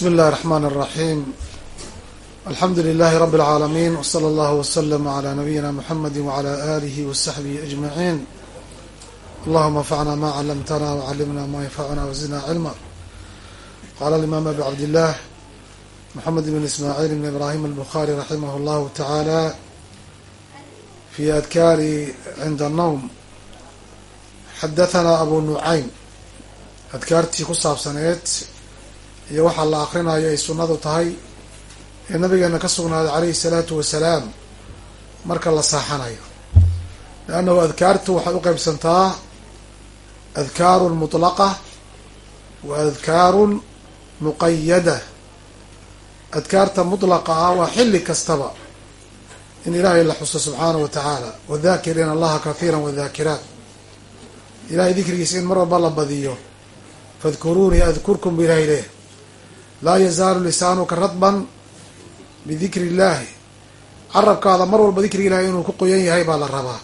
bsmi اllahi الرحmn الرaحيم alxamdu لlh rb العaalمين وslى اllه وsلم عlى نabiyina mحamedi وعlى آlih وصaxbih أجمعين allahuma انfcna ma clمtna وclimna ma ynfcna وزidna cilma qala الimam abu cabdالlah mحamed بn ismاعيل بn ibrahim الbخarي raximah اllahu taعalى fi adkari cinda الnowm xadathna abu nucaym adkaartii ku saabsaneed iyo waxaa la akrinayo ay sunnadu tahay ee nabigeena ka sugnaaday calayhi salaatu wasalaam marka la saaxanayo. Leannahu adkaartu waxay u qeybsantaa adkaarun mutlaqa wa adkaarun muqayada adkaarta mutlaqa ah waa xilli kastaba in ilaahay la xuso subxaanahu wa tacaala wadakiriina allaha kahiira wadakiraat ilahay dikrigiisa in mar walba la badiyo fadkuruunii adkurkum bu ilahay leh laa yazaalu lisaanuka radban bidikri illaahi carabkaada mar walba dikriga ilahay inuu ku qoyan yahay baa la rabaa.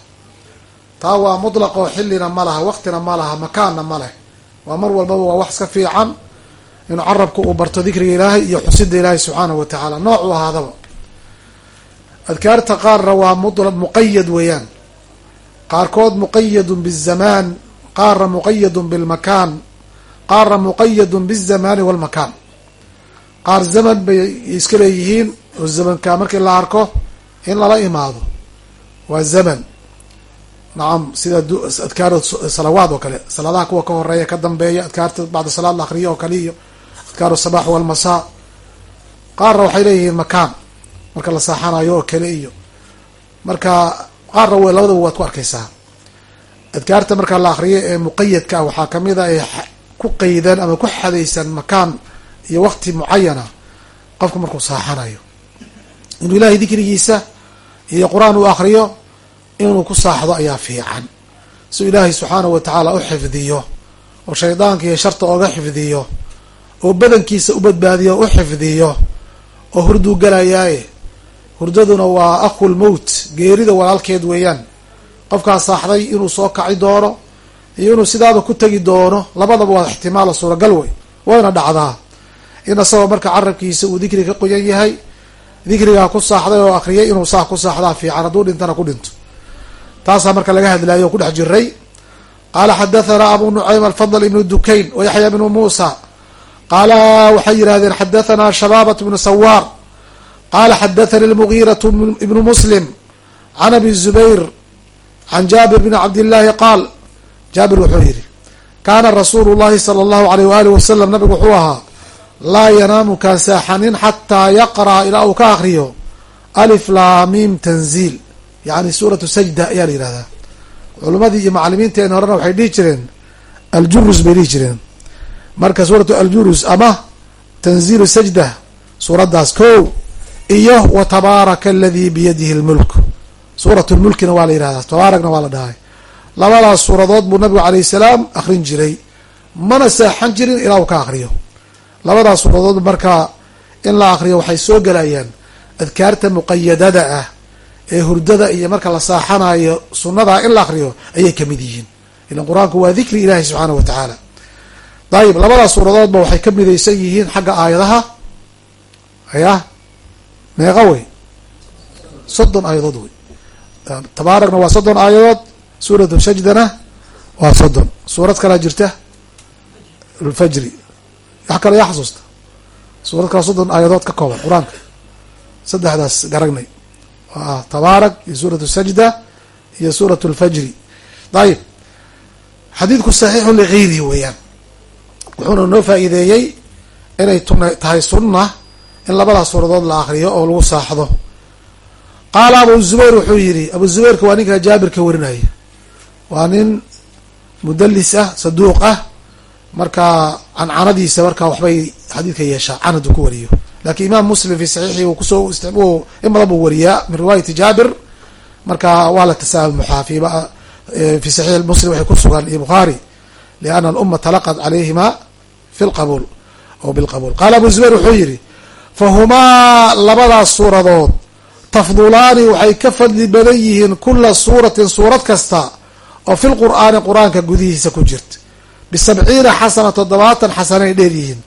Taa waa mutlaqoo xillina ma laha waqtina ma laha makaanna ma leh. Waa mar walbaba waa wax iska fiican inuu carabka uu barto dikriga ilaahay iyo xusida ilaahay subxaanahu wa tacaala. Noocuu ahaadaba. Adkaarta qaarna waa mula muqayad weeyaan. Qaarkood muqayadun bizamaan qaarna muqayadun bilmakaan qaarna muqayadun bizamaani walmakaan qaar zaman bay iska leeyihiin oo zamanka markii la arko in lala imaado waa zaman. Nacam sida adkaar salawaad oo kale. Salaadaha kuwa ka horreeya ka dambeeya adkaarta bacda salaad la akriyo oo kale iyo adkaar sabax walmasaa qaarna waxay leeyihiin makaan marka la saaxanayo oo kale iyo marka qaarna w labadaba waad ku arkeysaa adkaarta marka la akriyo ee muqayadka ah waxaa ka mid a ee ku qeydan ama ku xadaysan makaan iyo waqti mucayana qofku markuu saaxanayo. Inuu ilaahay dikrigiisa iyo qur'aan uu akriyo inuu ku saaxdo ayaa fiican. Si ilaahay subxaanahu wa tacaala u xifdiyo oo shaydaanka iyo sharta oga xifdiyo oo badankiisa u badbaadiyo u xifdiyo oo hurduu galayaaye. Hurdaduna waa aqul mowt geerida walaalkeed weeyaan. Qofkaas saaxday inuu soo kaci doono iyo inuu sidaaba ku tegi doono labadaba waa ixtimaala suuragal wey wayna dhacdaa in asagoo marka carabkiisa uu dikri ka qoyan yahay dikrigaa ku saaxday oo akriyay inuu saa ku saaxdaa fiican hadduu dhintana ku dhinto. Taasaa marka laga hadlayo o ku dhex jiray. Qaala xadathana abu nucaym alfadl ibnu dukayn wa yaxya bnu muusa. Qaala waxay yidhahdeen xadathana shabaabat bnu sawaar. Qaala xadathani lmugiiraة ibnu muslim can abi zubayr can jaabir bn cabdillaahi qaal. Jaabir wuxuu yihi kaana rasuulu llahi sala allahu alayh waaalih wasalam nabigu wuxuu ahaa laa yanaamu kaan saaxanin xataa yaqra'a ilaa uu ka akriyo alif laamim tanziil yani suuratu sajda ayaa la yihahdaa culimadii iyo macalimiinteeni horena waxay dhihi jireen aljurus bay dhihi jireen. Marka suuratu aljurus ama tanziilu sajda suuraddaas ko iyo wa tabaaraka aladii biyadihi lmulk suurat lmulkina waa la yihahdaa tabaarakna waa la dhahay. Labadaas suuradood buu nabigu alayh salaam akrin jiray mana saaxan jirin ilaa uu ka akriyo labadaas suuradood marka in la akriyo waxay soo gelayaan adkaarta muqayadada ah ee hurdada iyo marka la saaxanayo sunnadaa in la akriyo ayay ka mid yihiin. Ilan qur'aanku waa dikri ilahi subxaana wa tacaala. Dayib labadaas suuradoodba waxay ka midaysan yihiin xagga aayadaha. Ya meeqa wey? Soddon aayadood wey. Tabaarakna waa soddon aayadood. Suuratu shajdana waa soddon. Suurad kalaa jirta? Lfajri wax kale yaa xasuusta. Suurad kala soddon aayadood ka kooban qur'aanka. Saddexdaas garagnay. Waa tabaarak iyo suuratu sajda iyo suuratu lfajri dayib xadiidku saxiixu ligayrihi weeyaan. Wuxuuna noo faa'iideeyey inay tuna tahay sunna in labadaas suuradood la akriyo oo lagu saaxdo. Qaala abu zubayr wuxuu yihi abu zubayrka waa ninka jaabirka warinaya. Waa nin mudalis ah saduuq ah marka cancanadiisa marka waxbay xadiidka yeeshaa canadu ku wariyo. Lakin imaam muslim fi saxiixi uu ku soo in badan wariyaa min riwaayati jaabir. Marka waa la tasaamuxaa fi saxiix muslim waxay ku sugan iyo bukhaari liana aluma talaqat calayhima fi lqabuul o bilqabuul qaala abu zubayr wuxuu yihi fahumaa labadaas suuradood tafdulaani waxay ka fadli badan yihiin kula suuratin suurad kasta oo fi lqur'aani qur'aanka gudihiisa ku jirta bisabciina xasana toddobaatan xasanay dheer yihiin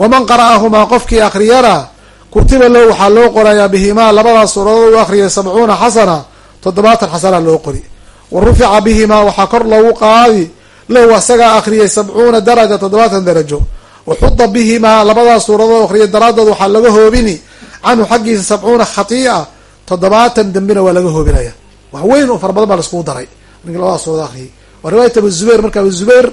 waman qara'ahumaa qofkii akriyana kutiba low waxaa loo qorayaa bihimaa labadaas suuradood u akriyay sabcuuna xasana toddobaatan xasana loo qori wa rufica bihimaa waxaa kor loogu qaadi low asagaa akriyay sabcuuna daraja toddobaatan darajo waxuda bihimaa labadaas suuradood akriyay daraaddood waxaa laga hoobini canhu xaggiisa sabcuuna khatii'a toddobaatan dembina waa laga hoobinaya wax weyn oo fara badan baa laiskugu daray ninki labadaas suurado akriyay waa riwaayat abu zubayr marka abu zubayr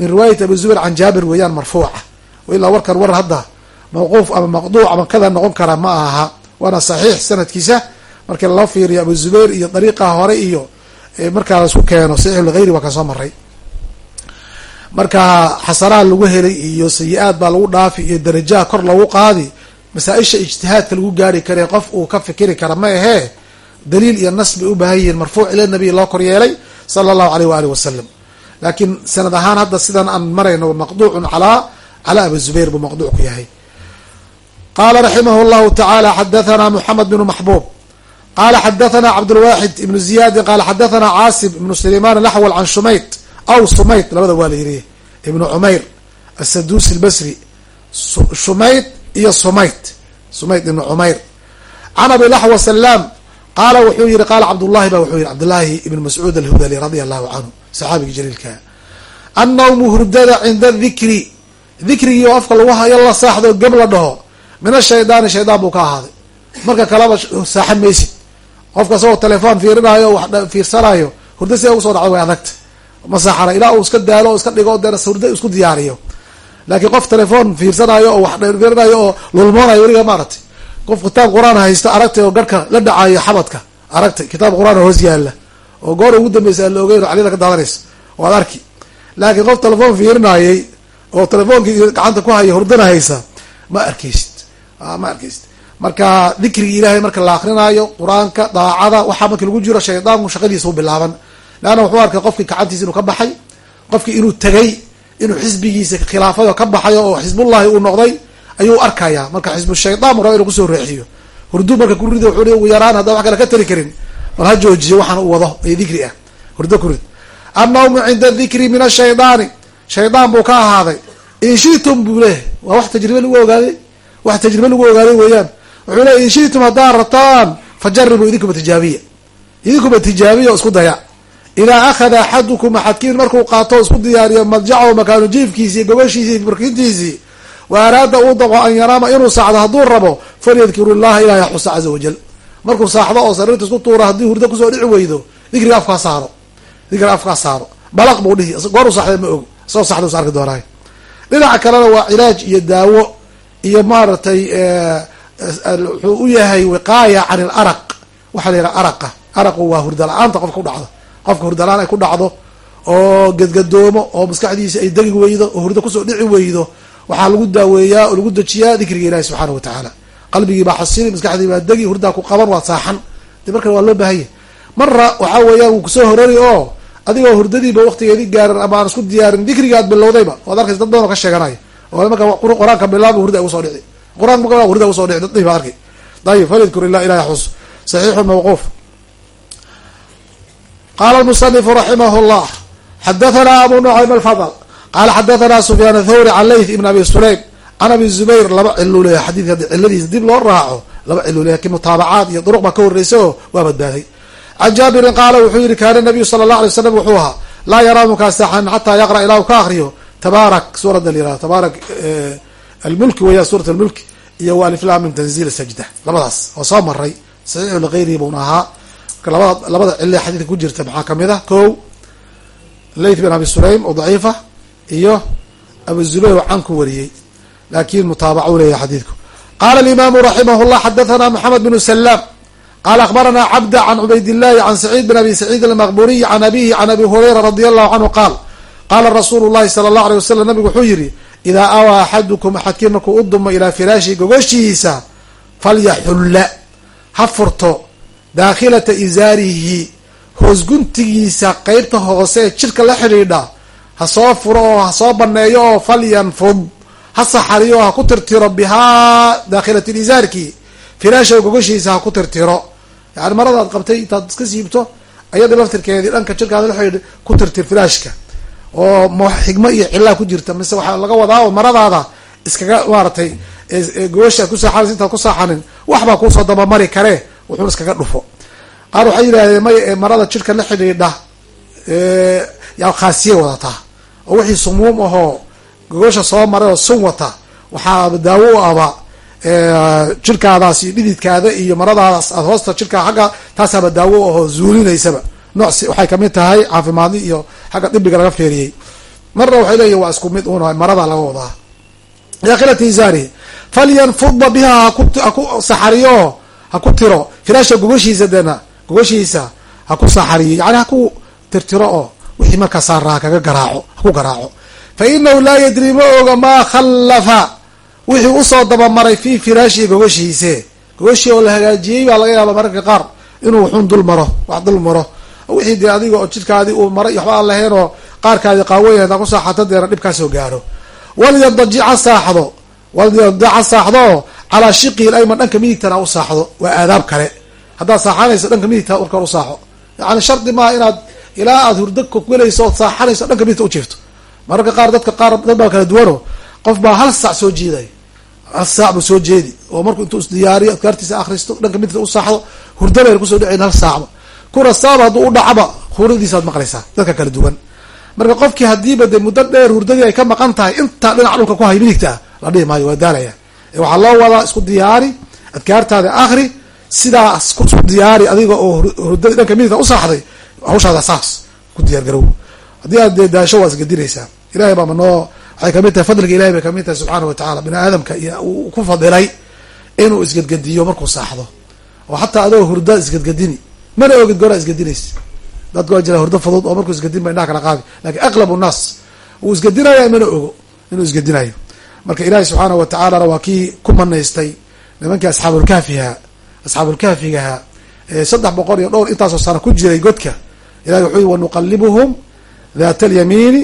min riwaayati abu zubayr can jaabir weeyaan marfuuca. Ilaa warkan war hadda mawquuf ama maqduuc ama kada noqon kara ma aha. Waana saxiix sanadkiisa. Markii lala fiiriyo abu zubayr iyo dariiqa hore iyo markaa la isku keeno saxiix lgayri waa kan maray marka xasanaha lagu helay iyo sayi-aad baa lagu dhaafi iyo darajaha kor lagu qaadi masaa-isha ijtihaadka lagu gaari kare qof uu ka fikiri kara ma ahee daliil iyo nas bay u baahan yihiin marfuuc ila nabiy loo kor yeelay sala allahu aleyh waali wasalam laakiin sanad ahaan hadda sidan aan marayno maqduucun calaa calaa abi zubayr buu maqduuc ku yahay. Qala raximah llahu tacaala xadathana moxamed bnu maxbuub qala xadathana cabdulwaxid ibnu ziyadin qala xadathana caasim ibnu sulayman alaxwal can shumayt. Aw sumayt labada waa la yiri ibnu cumayr asadusi lbasri shumayt iyo sumayt. Sumayt ibnu cumayr. Can abi laxwa salaam qaala wuxuu yihi qaala cabdullahi ba wuxuu yihi cabdullaahi ibnu mascuud alhudali radia allahu canhu saxaabigii jaliilka annawmu hurdada cinda dikri dikrigii oo afka lagu hayo la saaxdo geb la dhaho min ashaydaani shaydaan buu ka ahaaday. Marka kaleba saaxan maysid. Qofka isagoo telefoon fiirinayo wax fiirsanayo hurda sida ugu soo dhacdo way adagta. Ma saaxana ilaa uu iska daalo o iska dhigo dee hurda isku diyaariyo. Laakiin qof telefoon fiirsanayo oo wax fiirinayo oo lulmoonayo weliga maaragtay. Qof kitaab qur'aan haysto aragtay oo garhka la dhacayo xabadka aragtay kitaab qur'aan hoos yaalla oo goor ugu dambeysa aan la ogeyn oo calida ka daadanaysa. Waad arki. Laakiin qof telefoon fiirinayay oo telefoonkii gacanta ku haya hurdana haysa ma arkeysid ma arkeysid marka dikrigi ilaahay marka la akrinaayo qur'aanka daacada waxaa marki lagu jiro shaydaanku shaqadiisa u bilaaban. Leanna wuxuu arkay qofkii gacantiisa inuu ka baxay qofkii inuu tegay inuu xisbigiisa khilaafado ka baxayo oo xisbullahi uu noqday ayuu arkaya marka xisbu shaydaan mu raba inuu ku soo reexiyo. Hurdu marka ku rida wuxuu ugu yaraan haddaan wax kale ka tari karin bal ha joojiyo waxaan u wado ee dikri ah. Hurdo ku rid. Annawmu cinda dikri min ashaydaani shaydaan buu ka ahaaday. Inshitum buu leeyahy waa wax tajribe lagu ogaaday wax tajribe lagu ogaaday weeyaan. Wuxuu leey inshitum haddaan rabtaan fajaribuu idinkuba tijaabiya. Idinkuba tijaabiya o isku daya. Idaa akhada axadukum axadkiin markuu qaato isku diyaariyo madjacahu makaanu jiifkiisii gogoshiisii burkintiisii wa araada uu daqo an yanaama inuu saacdo hadduu rabo falyadkuru llaha ilahi xusa caza wajal markuu saaxdo oo sariirta isku tuuro haddii hurdo ku soo dhici weydo dikriga afkaa saaro. Dikriga afkaa saaro. Balaq buu dhihi gooruu saxday ma og isagoo saxda us arki doonaay dhinaca kalena waa cilaaj iyo daawo iyo maaragtay wuxuu u yahay wiqaaya can il araq. Waxaa la yidhaha araqa. Araqu waa hurda la'aanta qofka ku dhacdo. Qofka hurda la'aan ay ku dhacdo oo gedgadoomo oo maskaxdiisa ay degi weydo oo hurdo ku soo dhici weydo waxaa lagu daaweeyaa oo lagu dejiyaa dikriga ilahi subxaana wa tacaala qalbigii baa xasili maskaxdii baa degi hurdaa ku qaban waa saaxan. De markan waa loo baahanya marra waxaa weeyaan wuu ku soo horari oo adigoo hurdadiiba waktigeedii gaaran ama aan isku diyaarin dikriga aad bilowdayba waad arkaysa dad badan oo ka sheeganaya oo marka qur'aanka bilaaba hurda ugusoo dhici. Qur'aanka marka hurda ugusoo dhici dad ba arkay. Ayib falyadkur ilah ilahi xus saxiixu mawquuf. Qala almusanifu raximah llah xadathana abu nucaym alfadl. Qala xadathana sufyaan athawri can layth ibn abi sulaym can abi zubayr laba ciluu leeyahy xadiidka ciladiisa dib loo raaco laba ciluu leeyahy laakiin mutaabacaad iyo duruq baa ka horreysa waa badbaaday. Can jaabirin qaala wuxuu yihi kaana nabiyu sala allah alay slam wuxuu ahaa laa yaraamu kaasaxan xataa yaqra ilaa ka akriyo tabaarak suuradda layihahdo tabaarak almulki weya suurat almulki iyo wa aliflam min tanziil sajda labadaas oo soo maray. Saxiixu ligayrihi bun ahaa. Marka labada labada cille xadiidka ku jirta maxaa ka mid ah? Ko layth bin abi sulaym oo daciifa iyo abu zubayr oo can ku wariyey laakin mutaabaca u leeyahay xadiidku qala alimaamu raximah llah xadathana moxamed bnu salaam qala akhbarana cabda can cubayd illahi can saciid bin abi saciid almaqburiy can abihi can abi hurayra radi allahu canhu qaal qaala rasuulu llahi sala allahu alay wasalam nabigu wuxuu yihi idaa awaa axadukum axadkiin markuu u dumo ilaa firaashi gogoshiisa falyaxulla ha furto daakhilata isaarihi hoos guntigiisa qeybta hoose ee jidhka la xidhiidha ha soo furo oo ha soo baneeyo oo falyanfud ha saxariyo ha ku tirtiro bihaa daakhilat isaarki firaasha gogoshiisa ha ku tirtiro. Yani maradaad qabtay intaad iska siibto ayada laftirkeedii dhanka jirkaada xidhiidh ku tirtir firaashka. Oo ma xigmo iyo cilaa ku jirta mise waxaa laga wadaa oo maradaada iskaga maaratay gogosha aad ku saaxanaysa intaad ku saaxanin waxbaa kuusoo dabamari karee wuxuun iskaga dhufo. Qaar waxay yidhahdeen may marada jidhka la xidhiidha yaa khaasiye wadataa. Oo wixii sumuum ahoo gogosha soo maray oo sun wata waxaa daawo u aba jirkaadaas iyo dhididkaada iyo maradaadaas aad hoosta jirka xagga taasaaba daawo ahoo zuulinaysaba. Noocsi waxay ka mid tahay caafimaadni iyo xagga dibiga laga feeriyey. Marna waxay leeyihiin waa isku mid un marada laga wadaa. Dakhilati izaari falyanfuda biha haku haku saxariyo ha ku tiro. Firaasha gogoshiisa dena gogoshiisa ha ku saxariyo. Yani haku tirtiro oo wixii markaa saaraa kaga garaaco haku garaaco fa inahu laa yadri ma oga maa khallafa. Wixii u soo dabamaray fi firaashihi gogoshiise. Gogoshii oo la hagaajiyey baa laga yaaba mararka qaar inuu waxun dul maro wax dul maro. Wixii dee adiga oo jidhkaadii uu maray waxba aan lahayn oo qaarkaadi qaaweyn hadaa ku saaxato deena dhibkaasoo gaaro. Walyadajic ha saaxdo. Walyadajic ha saaxdo calaa shiqi ayman dhanka midigtana u saaxdo. Waa aadaab kale. Haddaad saaxanayso dhanka midigta warkor u saaxo. Yani shardi maaha inaad ilaa aad hurdo kokgelayso ood saaxanayso dhanka midigta ujiifto mararka qaar dadka qaar dad baa kala duwano. Qof baa hal saac soo jeeday hal saac buu soo jeedi. Oo markuu intuu isdiyaariyo adkaartiisa akristo dhanka midigta u saaxdo hurdo bayna ku soo dhaceyn hal saacba kuna saaba hadduu u dhacba huradiisaad maqlaysaa dadka kala duwan. Marka qofkii hadiiba de muddo dheer hurdadii ay ka maqan tahay intaa dhinac dhulka ku hay midigta la dhihi maayo waa daalaya waxaa loo wadaa isku diyaari adkaartaada akri sidaas ku diyaari adiga oo hurdadii dhanka midigta u saaxday hawshaada saas ku diyaar garow. Haddii aad dee daasho waa isgadinaysaa ilahay baama noo waxay ka mid tahay fadliga ilahay bay ka mid tahay subxaana wa tacala bini aadamka uu ku fadilay inuu isgadgadiyo markuu saaxdo. Oo xataa adoo hurda isgadgadini mana ogid goraa isgadinays dadka jira hurdo fudud oo markuu isgadin ba indhaha kala qaadi laakiin aqlab nnaas wuu isgadinaya mana ogo inuu isgadinayo marka ilaahi subxaana wa tacaalana waa kii ku manaystay nimankii asxaabulkaafiha asxaabulkaafigaha ee saddex boqol iyo dhowr intaasoo sano ku jiray godka. Ilahi wuxuu yii wanuqalibuhum dhat alyamiini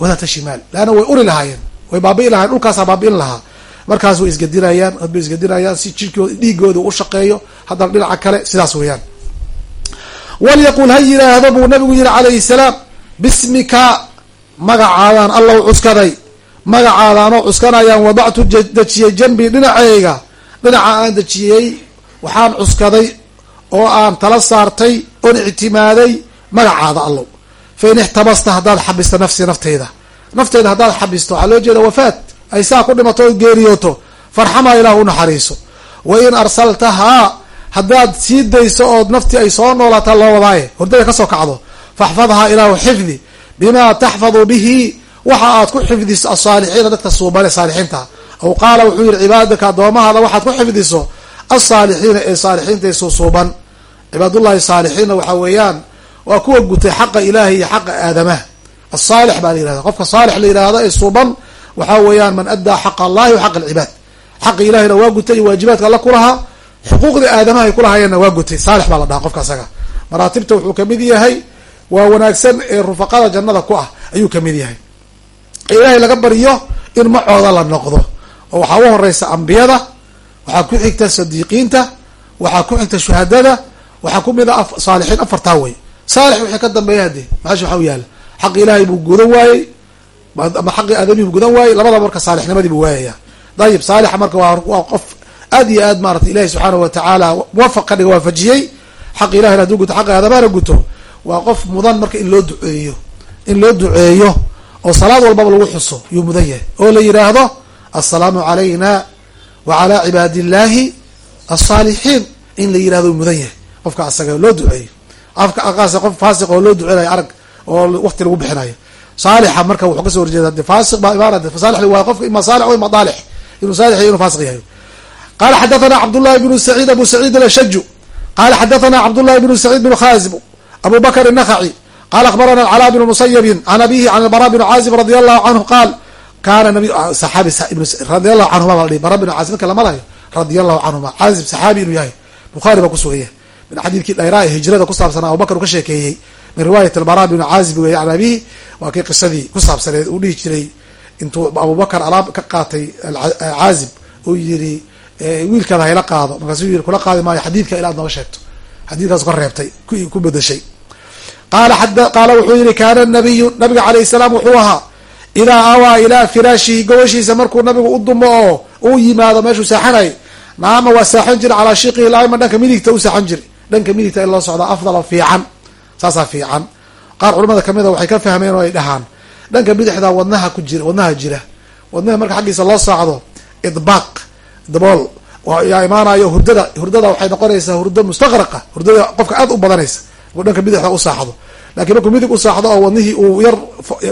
wa dhat shimaal leanna way uri lahaayeen. Way baabi'i lahayen dhulkaasaa baabi'in lahaa. Markaas way isgadinayaan ad bay isgadinayaan si jirkooda dhiigooda u shaqeeyo haddana dhinaca kale sidaas weeyaan. Walyaqul ha yiraahdo buu nabigu yihi calayhi salaam bismika magacaadaan allow cuskaday. Magacaadaanoo cuskanayaan wadactu dejiyey janbii dhinaceyga. Dhinaca aan dejiyey waxaan cuskaday oo aan tala saartay oon ictimaaday magacaada allow fa in ixtabasta haddaad xabisto nafsii nafteyda nafteyda haddaad xabisto waxaa loo jeeda wafaat ay saa ku dhimato o geeriyooto farxamaa ilaah u naxariiso wa in arsaltahaa haddaad sii dayso ood naftii ay soo noolaataa loo wadaaye hordada ka soo kacdo faxfadhaa ilaahu xifdi bimaa taxfadu bihi waxa aad ku xifdiso asaalixiina dadka suubane saalixiinta aw qaala wuxuu yihi cibaadaka addoomahaada waxaad ku xifdiso asaalixiina ee saalixiinta ee suusuuban cibaadullahi saalixiinna waxaa weeyaan waa kuwa gutay xaqa ilaahi iyo xaqa aadamaha. Asaalix baa la yihahda qofka saalix la yihahdo ee suuban waxaa weeyaan man addaa xaqa allahi wa xaqa alcibaad. Xaqi ilahina waa gutay iyo waajibaadka alla kulahaa xuquuqda aadamaha ay kulahayeenna waa gutay. Saalix baa la dhaha qofka asaga. Maraatibta wuxuu ka mid yahay waa wanaagsan ee rufaqada jannada ku ah ayuu ka mid yahay. Ilaahay laga baryo in macooda la noqdo. Oo waxaa u horeysa ambiyada waxaa ku xigta sadiiqiinta waxaa ku xigta shuhadada waxaa kumid a saalixiin afartaa wey saalix wixii ka dambeeya hade waxa u yaalla xaqi ilaahay buu gudan waayey ama xaqi aadamihi buu gudan waayey labadaba marka saalixnimadii buu waayaya dayib saalixa marka waa qof aad iyo aad maarata ilahi subxaana wa tacaala muwafaq ka dhiga waafajiyey. Xaq ilahina haduu guto xaqa aadamahana guto waa qof mudan marka in loo duceeyo in loo duceeyo oo salaad walbaba lagu xuso yuu mudan yahay. Oo la yidhaahdo assalaamu calayna wa calaa cibaadi alsaalixiin in la yihahdo u mudan yahay. Qofka asaga loo duceeyo afka akaas qof faasiq oo loo duceynayo arag oo wakti lagu bixinayo saalixa marka wuxuu ka soo horjeeda ade faasiq baa imaanad saalix waa qofka ima saalix ima daalix inuu saalix inuu faasiq yahay. Qala xadathana cabdullahi bnu saciid abu saciid alashaju qala xadathana cabdullahi bnu saciid bnu khazib abu bakr الnakhaci qala akhbarana alcalaa bnu musayibin can abihi can albara bn caazib radi allahu canhu qaal kaana radi allahu canhuma bara bn caazib marka lamalayo radi allahu canhuma caazib saxaabi inuu yahay. Bukhaari baa kusugan yahay min xadiidkii dhayraa ee hijrada ku saabsanaa abubakr uu ka sheekeeyey min riwaayat albara bn caazib weeye can abihi waa kii qisadii ku saabsaneed uu dhihi jiray intuu abubakr alaab ka qaatay caazib uu yiri wiilkaada hayla qaado markaasuu yiri kula qaadi maayo xadiidka ilaa ad nooga sheegto xadiidkaas ka reebtay ku bedeshay qaala wuxuu yihi kaana nabiyu nabiga alayh salaam wuxuu ahaa idaa awaa ilaa firaashihi gobashiisa markuu nabigu u dumo oo uu yimaado meeshuu saaxanay naama waa saaxan jira calaa shiqihi laiman dhanka midigta u saaxan jiri dhanka midigta in loo socda afdala fiican saasaa fiican. Qaar culamada kamida waxay ka fahmeen oo ay dhahaan dhanka bidixda wadnaha ku jira wadnaha jira. Wadnaha marka xaggiisa loo socdo idbaaq dabool yaa imaanayo hurdada hurdada waxay noqonaysaa hurdo mustaqraqa hurdada qofka aad u badanaysa dhanka bidixda u saaxdo. Lakiin markuu midig u saaxdo oo wadnihii uu yar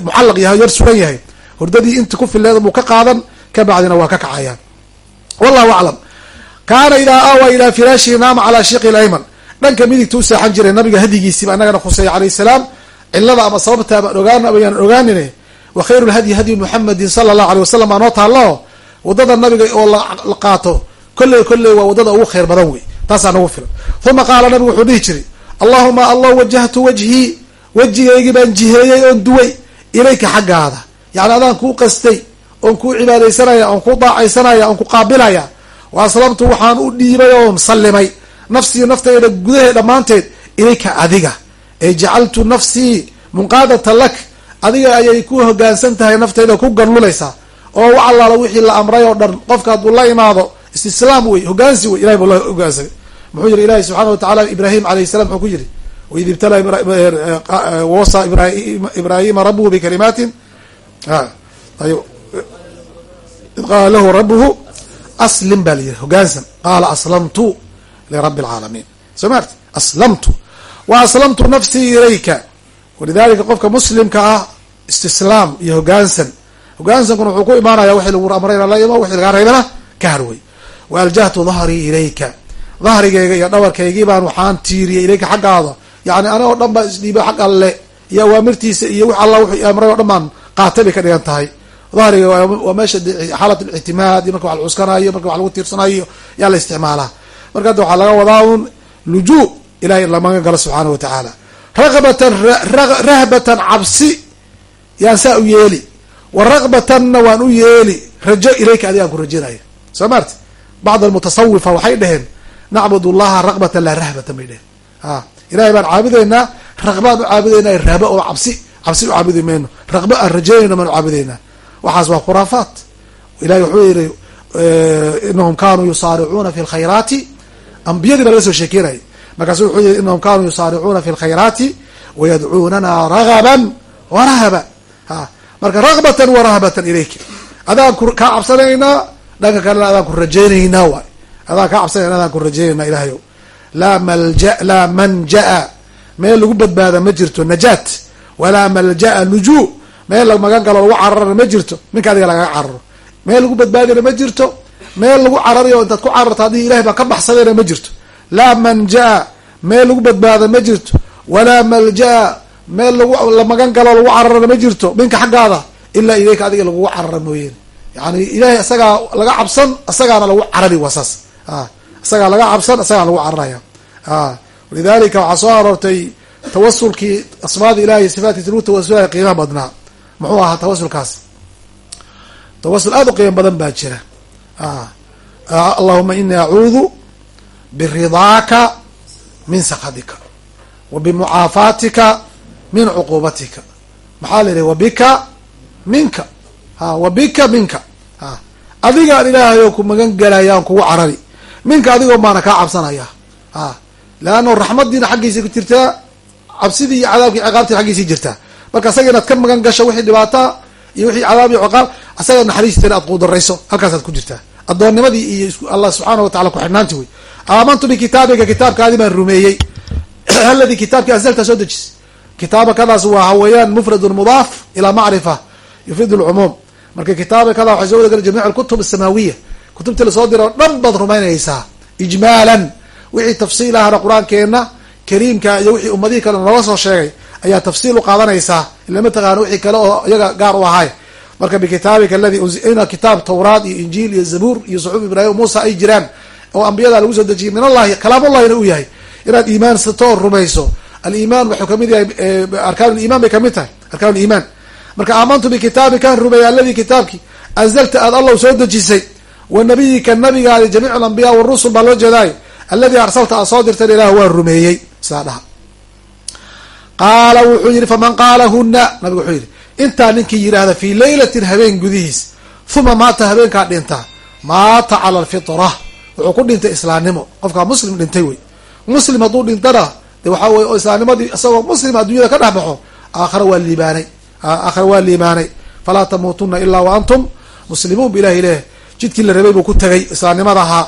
mucallaq yahay yar sugan yahay hurdadii inti ku fileed buu ka qaadan ka bacdina waa ka kacayaan wallahu aclam. Kaana idaa aawaa ilaa firaashihi naama calaa shiqi layman dhanka midigta u saaxan jiray nabiga hadigiisiiba annagana khuseeya calayh salaam. Cilada ama sababta baan ogaan bayaan ogaanine wa khayru lhadyi hadyu muxamedin sala allahu alay wasalam baa noo taallao waddada nabiga oo la qaato kolley kolley waa waddada ugu khayr badan wey. Taasaa nagu filan. Uma qaala nabigu wuxuu dhihi jiray allahuma allah wajahtu wajhii wejigaygii baan jiheeyey oon duway ilayka xaggaada. Yacni adaan kuu qastay oon kuu cibaadaysanaya oon kuu daacaysanaya oon ku qaabilaya. Wa aslamtu waxaan u dhiibay oon sallimay nafsii naftayda gudaheed dhammaanteed ilayka adiga. Ay jacaltu nafsii munqaadatan lak. Adiga ayay ku hogaansan tahay naftayda ku ganlulaysaa oo u allaala wixii la amray oo dhan qofka hadduu la imaado istislaam wey hogaansi wey ilahay buu la hogaansamay muxuu yihi ilahi wa tacala ibrahim alayh salam muxuu ku yiri waid ibtala wasa ibrahima rabuhu bikalimaatin ay id qaala lahu rabuhu aslim ba la yihi hogaansan. Qaala aslamtu lirabi alcaalamiin soo maarti aslamtu wa aslamtu nafsii ilayka walidalika qofka muslimka ah istislaam iyo hogaansan hogaansankuna wuxuu ku imaanaya wixii lagu amrayna la imo wixii lagaa reebana ka harwey wa aljahtu dahrii ilayka dahrigayga iyo dhabarkaygii baan waxaan tiiriyay ilayka xaggaada yani ana oo dhan baa isdhiiba xag alle iyo awaamirtiisa iyo wix alla wixii amray o dhan baan qaatay bay ka dhigan tahay dahriga waa meesha xaalat lictimaad iyo marka wax la cuskanayo marka wax lagu tiirsanayo yaa la isticmaalaa marka hadda waxaa laga wadaa un lujuu ilahay lamagan galo subxaana wa tacaala. Raqbatan rahbatan cabsi yaan saa u yeeli. Wa raqbatanna waan u yeeli. Rajo ilayka adigaan ku rajenaya soo maarti bacd almutasawifa waxay dhaheen nacbud llaha raqbatan laa rahbatan bay dheheen a ilahay baan caabudeynaa raqbaan u caabudeynaa rahba oo cabsi cabsi u caabudi mayno. Raqba aan rajaynayno baan u caabudeynaa waxaas waa khuraafaat ilahay wuxuu yihi inahum kanuu yusaaricuuna fi lkhayraati ambiyadii baa laga soo sheekeynaya markaasu wuxuu yihi inahum kanuu yusaaricuuna fi lkhayraati wayadcuunana ragaban warahaba ha. Marka ragbatan warahbatan ilayka. Adaan ku kaa cabsanaynaa dhanka kalena adaan ku rajaynaynaa waay. Adaan kaa cabsanayna adaan ku rajaynaynaa ilahayow laa malja laa manjaa. Meel lagu badbaada ma jirto najaat. Walaa maljaa lujuu meel la magan galo lagu cararana ma jirto. Minka adiga lagaga cararo. Meel lagu badbaadina ma jirto meel lagu cararayo intaad ku cararto haddii ilahay baa ka baxsadayna ma jirto. Laa manjaa meel lagu badbaada ma jirto. Walaa maljaa meel lagu la magan galo lagu cararana ma jirto. Minka xaggaada ilaa ilayka adiga lagugu carara mooyeene yani ilahay isagaa laga cabsan isagaana lagu carari waa saas. Isagaa laga cabsan isagaana lagu cararaya. A walidalika waxaa soo aroortay tawasulkii asmaada ilahi sifaatkiisa lagu tawasulaya qiimaha badnaa. Muxuu ahaa tawasulkaas tawasul aada u qiimo badan baa jira allahuma inii acuudu biridaaka min sakadika wa bimucaafaatika min cuquubatika maxaa la yihi wabika minka. Ha wabika minka. Ha. Adigaan ilaahay oo ku magan gelaya aan kugu carari. Minka adigoo maana kaa cabsanaya. Ha. Leanno raxmadiina xaggiisa ku jirtaa cabsidii iyo cadaabki ciqaabtii xaggiisii jirtaa marka asaga inaad ka magan gasho wixii dhibaataa iyo wixii cadaab iyo ciqaab asaga naxariisteena aad quudarayso halkaasaad ku jirtaa addoonnimadii iyo allah subxaana wa tacala ku-xidhnaanti wey aamantu bikitaabika kitaabkaadii baan rumeeyey. Aladi kitaabkii anzalta soo dejis. Kitaaba kadaas waa haweyaan mufradun mudaaf ilaa macrifa yufiid lcumuum marka kitaaba kada waxay soo wada gala jamiic alkutub asamaawiya kutubtii la soo dira oo dhan baad rumaynaysaa ijmaalan. Wixii tafsiil ahna qur'aankeena kariimka iyo wixii ummadihii kale nooga soo sheegay ayaa tafsiil u qaadanaysaa. Ila mataqaana wixii kale oo iyaga gaar u ahay marka bikitaabika aladi ina kitaab tawraat iyo injiil iyo zabuur iyo suxuuf ibraahim muusa ay jiraan oo ambiyada lagu soo dejiyay min allahi kalaamullahina uu yahay inaad iimaansato oo rumayso. Aliimaan wuxuu ka mid yahay arkaan liimaan bay ka mid tahay arkaan liimaan marka aamantu bikitaabikaan rumeeya aladi kitaabki anzalta aad allow soo dejisay wa nabiyika nabigaadi jamiic alambiyaa warusul baa loo jeedaay aladi arsalta aad soo dirtan ilaah waa rumeeyey sidaa dhaha. Qaala wuxuu yihi faman qaala huna nabigu wuxuu yihi intaa ninkii yidhaahda fii laylatin habeen gudihiis uma maata habeenkaa dhinta maata cala alfitra wuxuu ku dhintay islaamnimo qofkaa muslim dhintay wey. Muslim hadduu dhintana de waxaa weye oo islaamnimadii isagoo muslim addunyada ka dhex baxo aakhara waa liibaanay. Aakhara waa liibaanay. Falaa tamuutuna ilaa wa antum muslimuun bu ilahi leh jidkii la rabay buu ku tegay islaamnimada ahaa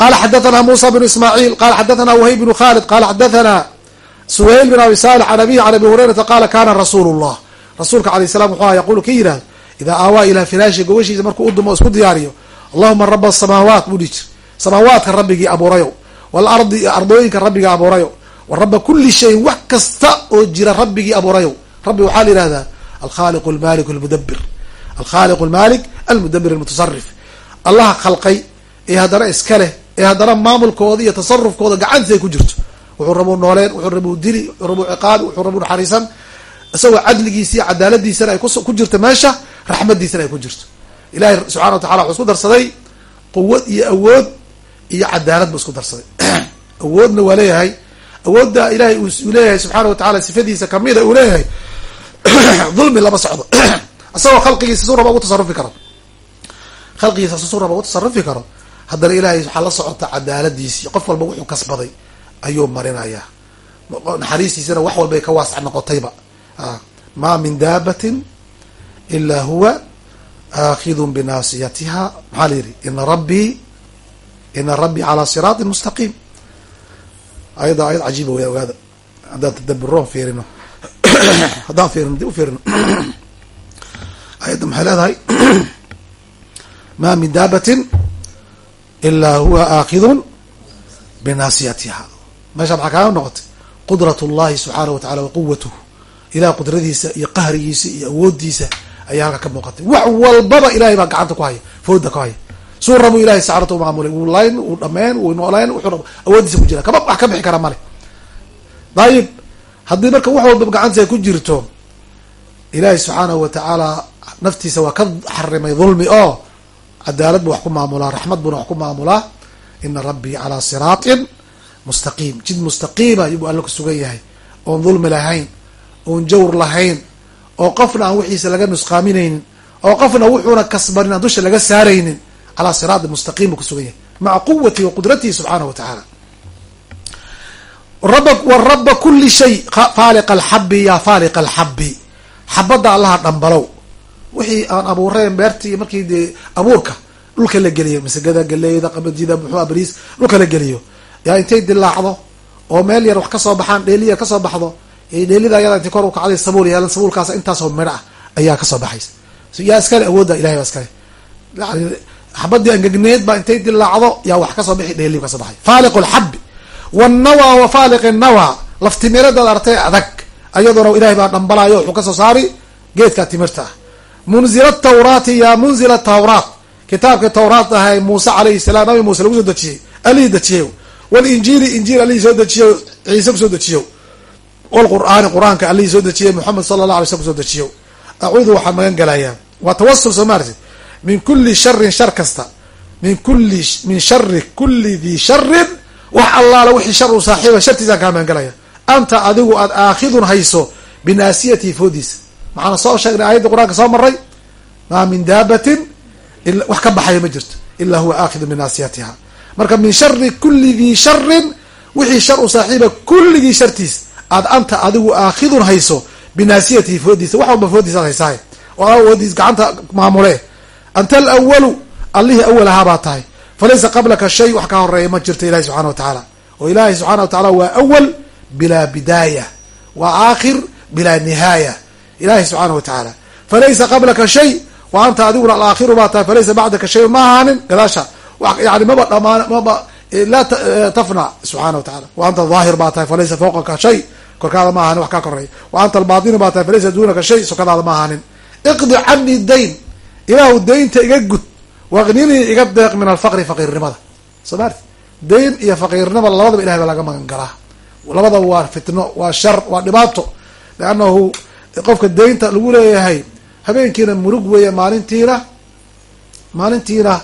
qala xadathana musa bnu ismaaciil qala xadathana wahayb bnu khalid qala xadathana suhayl bin abi salix can abihi can abi hurayrata qala kana rasuulu llah rasuulka alayh salam wuxuu aha yaqulu ka yidhahdo idaa aawaa ilaa firaashi gobashiisa markuu u dumo o isku diyaariyo. Allahuma raba asamaawaat buu dhihi jir samaawaadka rabbigii abuurayo waalardi ardooyinka rabbigii abuurayo wa raba kuli shayin wax kasta oo jira rabbigii abuurayo. Rabbi waxaa la yihahdaa alkhaliq almalik almudabir alkhaliq almalik almudabir almutasarif allaha khalqay ee haddana iska leh ee haddana maamulkooda iyo tasarufkooda gacantiisa ay ku jirto. Wuxuu rabuu nooleen wuxuu rabuu dili wuxuu rabuu ciqaabi wuxuu rabuu naxariisan isagoo cadligiisa iyo cadaaladiisana ay ku jirto meesha raxmadiisana ay ku jirto. Ilahay subxana wa tacala wuxuu isku darsaday quwad iyo awood iyo cadaalad buu isku darsaday. Awoodna waa leeyahay. Awoodda ilahay uu leeyahay subxaana wa tacala sifadiisa kamida uu leeyahay. Dulmi lama socdo. Isagoo khalqigiisa su raba ugu tasarufi karo. Khalqigiisa su raba ugu tasarufi karo. Haddana ilahay waxaa la socota cadaaladiisi qof walba wuxuu kasbaday. Ayuu marinayaa. Naxariistiisana wax walbay ka waasac noqotayba ma min daabatin ilaa huwa aakidun binaasiyatiha maxaa la yidhi ina rabbii ina rabbii calaa siraatin mustaqiim ayada ayad cajiiba weya ogaada. Haddaan tadaburoon fiirino. Haddaan fiirino dib u fiirino. Ayadda maxay leedahay? Ma min daabatin ilaa huwa aakidun binaasiyatiha meesha maxaa kaaga noqotay qudrat llahi subxaanah wa tacala wa quwatuhu ilaah qudradiisa iyo qahrigiisa iyo awoodiisa ayaa halka ka muuqatay. Wax walbaba ilahay baa gacanta ku haya fooda ku haya. Suu rabu ilahay sacarata u maamulay wuu layn wuu dhameen wuu nooleyn wuxuu awoodiisa ku jira. Kama wax ka bixi kara male dayib haddii marka wax walbaba gacantiisa ku jirto ilaahay subxaanahu wa tacaala naftiisa waa ka xarimay dulmi oo cadaalad bu wax ku maamulaa raxmad buna wax ku maamulaa. Ina rabbii calaa siraatin mustaqiim. Jid mustaqiima ayuu alla ku sugan yahay oon dulmi lahayn oon jawr lahayn oo qofna aan wixiisa laga nusqaaminaynin oo qofna wuxuuna kasbanin aan dusha laga saaraynin calaa siraati mustaqiim buu kusugan yahay maca quwatihi wa qudratihi subxaanahu wa tacaala. Raba wa raba kuli shay faaliqa alxabi yaa faaliqa alxabi xabadda allaha dhambalow. Wixii aan abuureen beertii markii dee abuurka dhulka la geliyo masagada galeyda qabadida muxua bariis dhulka la geliyo. Yaa intay dilaacdo oo meel yar wax ka soo baxaan dheeli yar ka soo baxdo dheelida ayada intay kor u kacday sabuul yeelan sabuulkaas intaasoo midho ah ayaa ka soo baxaysa. Yaa iskale awoodda ilahay baa iskale. Yani xabadii angegneed baa intay dilaacdo yaa wax ka soo bixi dheeli ka soo baxay. Faaliq lxabi wnawa wa faaliq nawa. Laftimiradaad artay adag. Ayaduna ilahay baa dhambalayo wuxuu ka soo saari geedka timirta. Ah munzila tawraati ya munzila tawraat. Kitaabkii tawraat ahay muuse alayhi salaam nabi muuse lagu soo dejiyey alihii dejiyey walinjiili injiil alihii soo dejiyo ciise ku soo dejiyo wlqur'aani qur'aanka alihii soo dejiyey moxamed sala la alay slm ku soo dejiyo acuudu waxaan magan gelayaa waa tawasul soo maartid min kuli sharin shar kasta. Min kuli min shari kuli dii sharin wax allaala wixii shar uu saaxiiba shartiisaan kaa magan gelaya anta adigu aad aakhidun hayso binaasiyatihi foodiisa maxaana soo sheegnay aayadda qur'aanka soo maray maa min daabatin wax ka baxaya ma jirto. Ilaa huwa aakidun binaasiyatiha marka min shari kuli dii sharin wixii shar u saaxiiba kulligii shartiis aad anta adigu aakhidun hayso binaasiyatihi foodiisa wax walba foodiisaad haysahay. Oo awoodiis gacanta maamule. Anta alawalu allihii awal ahaa baa tahay. Falaysa qablaka shay wax ka horreeya ma jirto ilahi subxana wa tacaala. Oo ilaahi subxana wa tacala waa awal bilaa bidaaya. Waa aakhir bilaa nihaaya. Ilahi subxaana wa tacaala. Falaysa qablaka shay wa anta adiguna alaakhiru baa tahay. Falaysa bacdaka shay ma ahaanin gadaasha. Yani maba dhamaan maba laa tafna subxana wa tacala wa anta daahir baa tahay. Falaysa fawqaka shay korkaada ma ahaanin wax kaa koreeya wa anta albaatinu baa tahay falaysa duunaka shay sokadaada ma ahaanin. Iqdi canii dayn. Ilaahu daynta iga gud. Waqninii iga deeq min alfaqri faqiirnimada. Soo maarti dayn iyo faqiirnima labadaba ilahay baa laga magan galaa. Labadaba waa fitno waa shar waa dhibaato. Leannahu qofka daynta lagu leeyahay habeenkiina murug weeye maalintiina maalintiina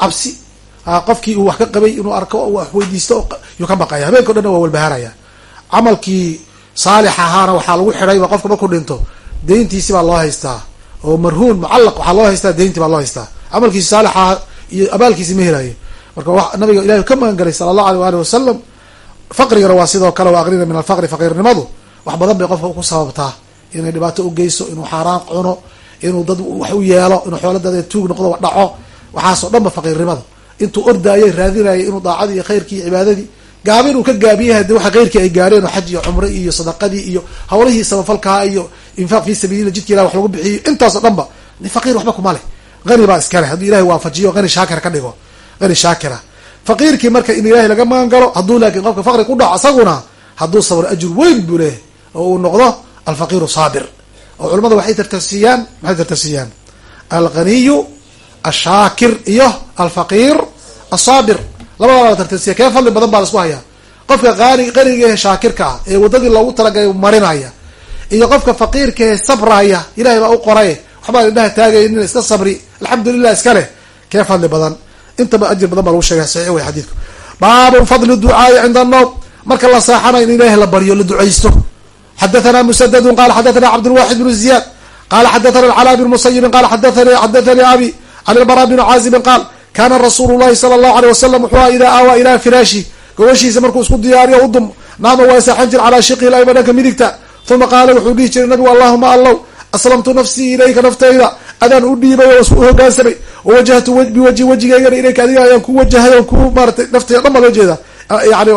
cabsi. Qofkii uu wax ka qabay inuu arko wax weydiisto yuu ka baqaya. Habeenka o dhanna waa walbahaaraya. Camalkii saalix ahaana waxaa lagu xidhayba qofka markuu dhinto deyntiisi baa loo haystaa. Oo marhuun mucallaq waxaa loo haystaa deyntii baa loo haystaa. Camalkiisi saalixa iyo abaalkiisi ma helayo marka nabiga ilahi ka magan galay sala allahu aleyh waali wasalam faqrigana waa sidoo kale wa aqnina min alfaqri faqiirnimadu wax badan bay qofka ku sababtaa inay dhibaato ugeyso inuu xaaraan cuno inuu dad wax u yeelo inuu xooladaada tuug noqdo dhaco. Waxaasoo dhan ba faqiirnimada intuu ordaayay raadinayay inuu daacadii iyo khayrkii cibaadadii gaabin uu ka gaabiyay haddii waxa khayrkii ay gaareen oo xaj iyo cumre iyo sadaqadii iyo hawlihii samafalkaha iyo infaaq fi sabiilillah jidka ilah wax lagu bixiyo intaasoo dhan ba faqiir waxba kuma leh. Hani baa iskale hadduu ilahay waafajiyo hani shaakir ka dhigo. Hani shaakira. Faqiirkii marka in ilahay laga magan galo hadduu laakiin qofka faqri ku dhaco isaguna hadduu sabro ajur weyn buu leeyahy oo uu noqdo alfaqiiru saabir. Oo culamada waxay tartarsiiyaan maxay tartarsiiyaan alghaniyu ashaakir iyo alfaqiir asaabir labadaba la tartarsiya kee fadli badan baa la isku hayaa? Qofka qaani qanigahe shaakirka ah ee waddadii loogu talagalay marinaya iyo qofka faqiirkahe sabraya ilahay baa u qoray waxbaa indhaha taagaynin iska sabri alxamdulilah iska leh. Kee fadli badan? Intaba ajir badan baa lagu sheegay saxiix wey xadiidku. Baabun fadli ducaai cinda anoom marka la seexanayo in ilahi la baryo la ducaysto. Xadathana musadadun qala xadathana cabdulwaxid bnu ziyaad qala xadathana alcalaa bn musayibin qala xadathani abi can ilbara bn caazibin qaal kana rasuulu llahi sala allahu aleyh wasalam wuxuu aha idaa aawaa ilaa firaashi. Gobashiisa markuu isku diyaariyo udum naama waa seexan jir calaa shiqihi layba dhanka midigta. Uma qaala wuxuu dhihi jiray nabigu allahuma allow. Aslamtu nafsii ilayka naftayda. Adaan u dhiibay oo u hogaansamay wawajahtu biwajhi wejigeygana ilayka adiga ayaan ku wajahay ku maaratay naftayda dhan baa loo jeeda yani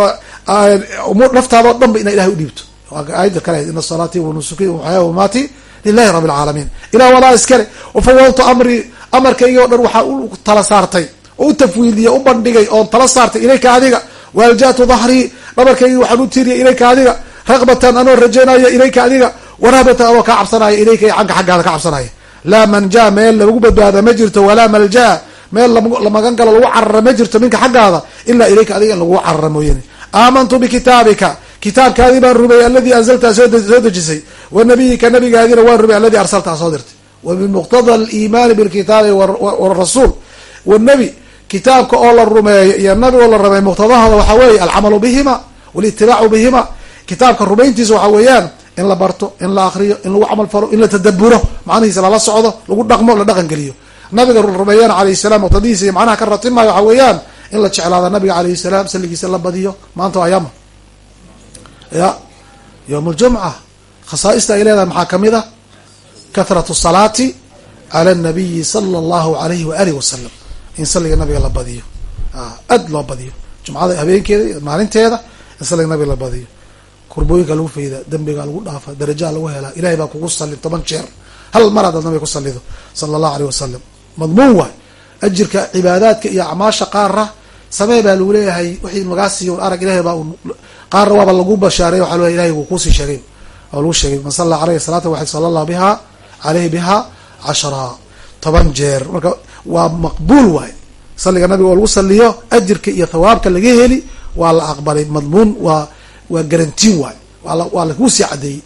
naftaadao dhan ba inaa ilahay udhiibto aayadda kale ina salaati wanusuki wamaati lilahi rabi alcaalamiin ilah walaa iskale wafawaltu amrii amarkaygi o dhan waxaa u tala saartay oo u tafwiiliyey u bandhigay oon tala saartay ilayka adiga waaljatu dahrii dhabarkaygi waxaan u tiiriyay ilayka adiga raqbatan anoo rajaynaya ilayka adiga warahbatan anoo kaa cabsanaya ilayka canka xaggaada ka cabsanaya laa manja meel lagu badbaada ma jirto walaa maljaa meel la magan galo lagu carara ma jirto minka xaggaada ilaa ilayka adiga in lagu carara mooyane aamantu bikitaabika kitaabkaadii baan rumeeyey aladii anzaltaa soo dejisay. Wa nabiyika nabigaadina waan rumey aladii arsaltaa soo dirtay. Wa min muqtada aliimaani bilkitaabi warasuul wanabi kitaabka oo la rumeeyo iyo nabi oo la rumeeyo muqtadahooda waxaa weeye alcamalu bihima walitibaacu bihima. Kitaabka rumayntiisa waxaa weeyaan in la barto in la akriyo in lagu camal falo in la tadaburo macnihiisa lala socdo lagu dhaqmo la dhaqan geliyo nabiga rumeeyana alayhi salam muqtadihiisa iyo macnaha ka ratimayo waxaa weeyaan in la jeclaada nabiga alayhi salaam saligiisa la badiyo maanta ayaama ya yowm ljumca khasaaista ay leedahay maxaa ka mid a kathratu salaati cala nabiyi sala allahu alayhi waalihi wasalam in saliga nabiga la badiyo. Aad loo badiyo. Jumcada habeenkeeda iyo maalinteeda in saliga nabiga la badiyo. Kurbooyinka lagu fayda dembigaa lagu dhaafa darajaa lagu helaa. Ilahay baa kugu salin toban jeer. Hal mar haddaad nabiga ku salido sala allahu aleyh wasalam madmuun waay. Ajirka cibaadaadka iyo acmaasha qaara samee baa lagu leeyahay wixii lagaa siiyo arag ilahay baa qaarna waaba lagu bashaaray waxa l ilahay kuusii sheegay waa lagu sheegay man salla aleyhi salaata waxid sala allah biha caleyhi biha cashara toban jeer. Marka waa maqbuul waay saliga nabiga oo lagu saliyo ajirka iyo thawaabka laga heli waa la aqbalay madmuun waa waa garantiin waay waa laguu sii cadeeyey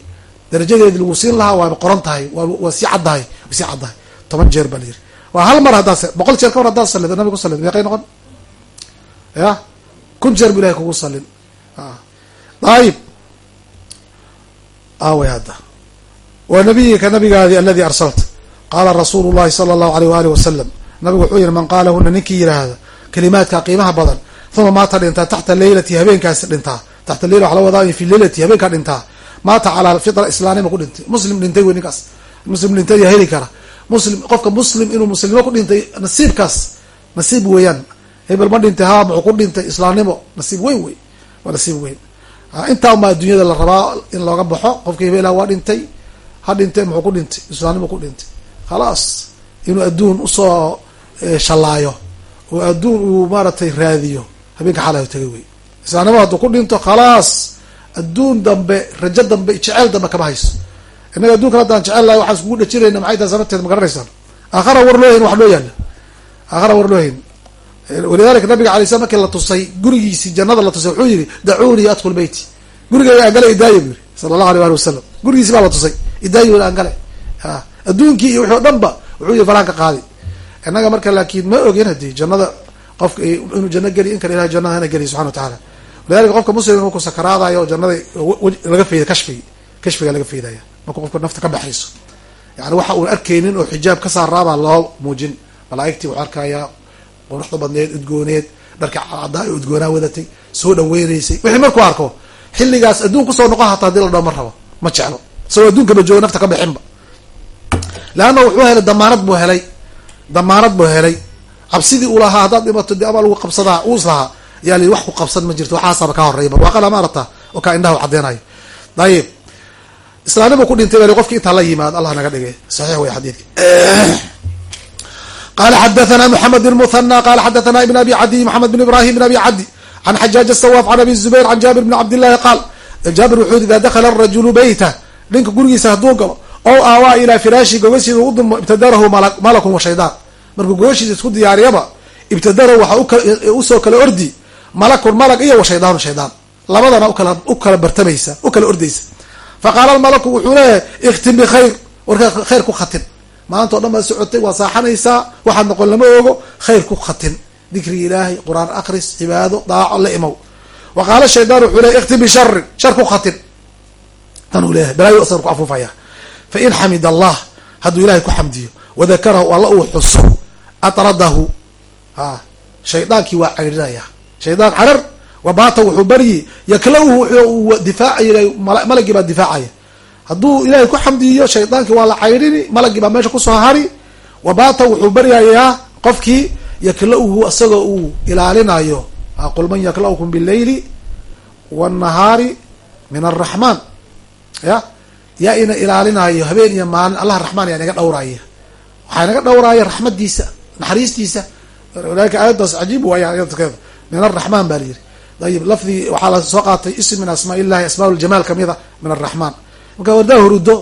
darajadeedi lagu siin lahaa waaba qoran tahay waa sii caddahay waa sii caddahay. Toban jeer baa la yiri waa hal mar haddaad boqol jeer ka hor haddaad salido nabiga ku salid meeqay noqon ya? Kun jeer bu ilahay kugu salin ayib awey hadda. Wa nabiyika nabigaadi aladi arsalta qaala rasuulu llahi sala allahu aleyh waali wasalam nabigu wuxuu yihi man qaalahuna ninkii yidhaahda kalimaadka qiimaha badan uma maata dhintaa taxta leylati habeenkaasi dhintaa taxta leyla waxa la wadaa fi leylati habeenkaa dhintaa maata calaa fitra islaanima ku dhintay muslim dhintay wey ninkaas muslim dhintay yaa heli kara muslim qofka muslim inuu muslimnimo ku dhintay nasiibkaas nasiib weeyaan hebel ma dhintay ha muxuu ku dhintay islaamnimo nasiib weyn wey waa nasiib weyn. Intaa umaa adduunyada la rabaa in looga baxo qofka hebela waa dhintay ha dhintay muxuu ku dhintay islaamnimo ku dhintay. Khalaas inuu adduun u soo shallaayo oo adduun uu maaragtay raadiyo habeenka xalayo tagay wey. Islaamnimo hadduu ku dhinto khalaas adduun dambe rajo dambe jeceel dambe kama hayso. Innaga adduunkan haddaan jecel lahay waxaan iskugu dhajinayna maxay tahay sababteed ma garanaysaan aakhara war loo hayn wax loo yaalla. Aakhara war loo hayn walidalika nabiga alay slam markii la tusay gurigiisii jannada la tusay wuxuu yihi dacuunii adkhul beyti gurigeyga aan gala idaayo bu yiri sala allahu alay ali wasalam gurigiisi baa la tusay idaayo aan gale adduunkii iyo wixii o dhan ba wuxuu yihi farahan ka qaadi. Innaga marka laakiin ma ogin haddii jannada qofka inuu janno geli in kale ilahay jannada hana geliy subxana wa tacaala. Walidalika qofka muslim markuu sakaraadayo jannada laga fayda kashfig kashfiga laga faydaya markuu qofka nafta ka baxayso. Yani waxa uun arkaynin oo xijaab ka saaraabaa loo muujin. Malaaigtii wuxuu arkayaa quruxda badneed udgooneed dharka cadaa udgoonaa wadatay soo dhaweynaysay wixii markuu arko xilligaas adduun ku soo noqon hataa haddii la dhao ma rabo ma jeclo. Isagoo adduunkaba jooga nafta ka bixinba. Leanna wuxuu helay damaanad buu helay damaanad buu helay. Cabsidii uu lahaa haddaad dhimato de ama lagu qabsadaa uus lahaa yaa li wax ku qabsan ma jirto waxaasaba ka horreeya barwaaqada ma aragta oo kaa indhaha u caddeynayo dayib islaanima ku dhintay bal qofki intaa la yimaad allah naga dhigay. Saxiix wey xadiidka qala xadathana mxamed bn muthana qala xadathana ibn abi cadiy maxamed bn ibrahim bn abi cadi can xajaaj asawaaf can abi zubayr can jaabir bn cabdillahi qaal jaabir wuxuu ida dakala rajulu beyta ninka gurigiisa hadduu galo oo aawaa ilaa firaashi gogashiida u dumo ibtadarahu malakun wa shaydaan markuu gogashiisa isku diyaariyaba ibtadarahu waxa u soo kala ordi malakun malag iyo wa shaydaanu shaydaan labadana u kala bartamaysa u kala ordaysa faqaala almalaku wuxuu leeyahay ikhtim bikhayr warka khayr ku khatin maanta o dhan baad socotay waad saaxanaysaa waxaad noqon lama ogo khayr ku khatin. Dikri ilaahay qur'aan akris cibaado daaco la imow. Wa qaala shaydaan wuxuu leyahy ikhtim bisharin shar ku khatin. Tanuu leeyahay balaayo asar ku afuufaya. Fa in xamid allah hadduu ilahay ku xamdiyo wadakarahu alla uu xuso atradahu. Ha shaydaankii waa caririnaya shaydaan carar wabaata wuxuu baryi yaklawhu wuxuu difaacay malagii baa difaacaya hadduu ilahay ku xamdiyo shaydaankii waa la cayrini malagii baa meesha ku soo hari. Wabaata wuxuu baryayaa qofkii yaklawhu isagoo uu ilaalinayo qul man yaklawkum billayli wاnnahaari min araxmaan ya yaa ina ilaalinayo habeen iyo maalin allah raxmaan yaa naga dhawraya waxaa naga dhawraya raxmadiisa naxariistiisa. Walaalika aayaddaas cajiib waaya ayadkeeda min araxmaan baa layiri ayib lafdii waxaa la soo qaatay ism min asmaa illahi asmaa ljamaal kamida min araxmaan marka wardaa hurudo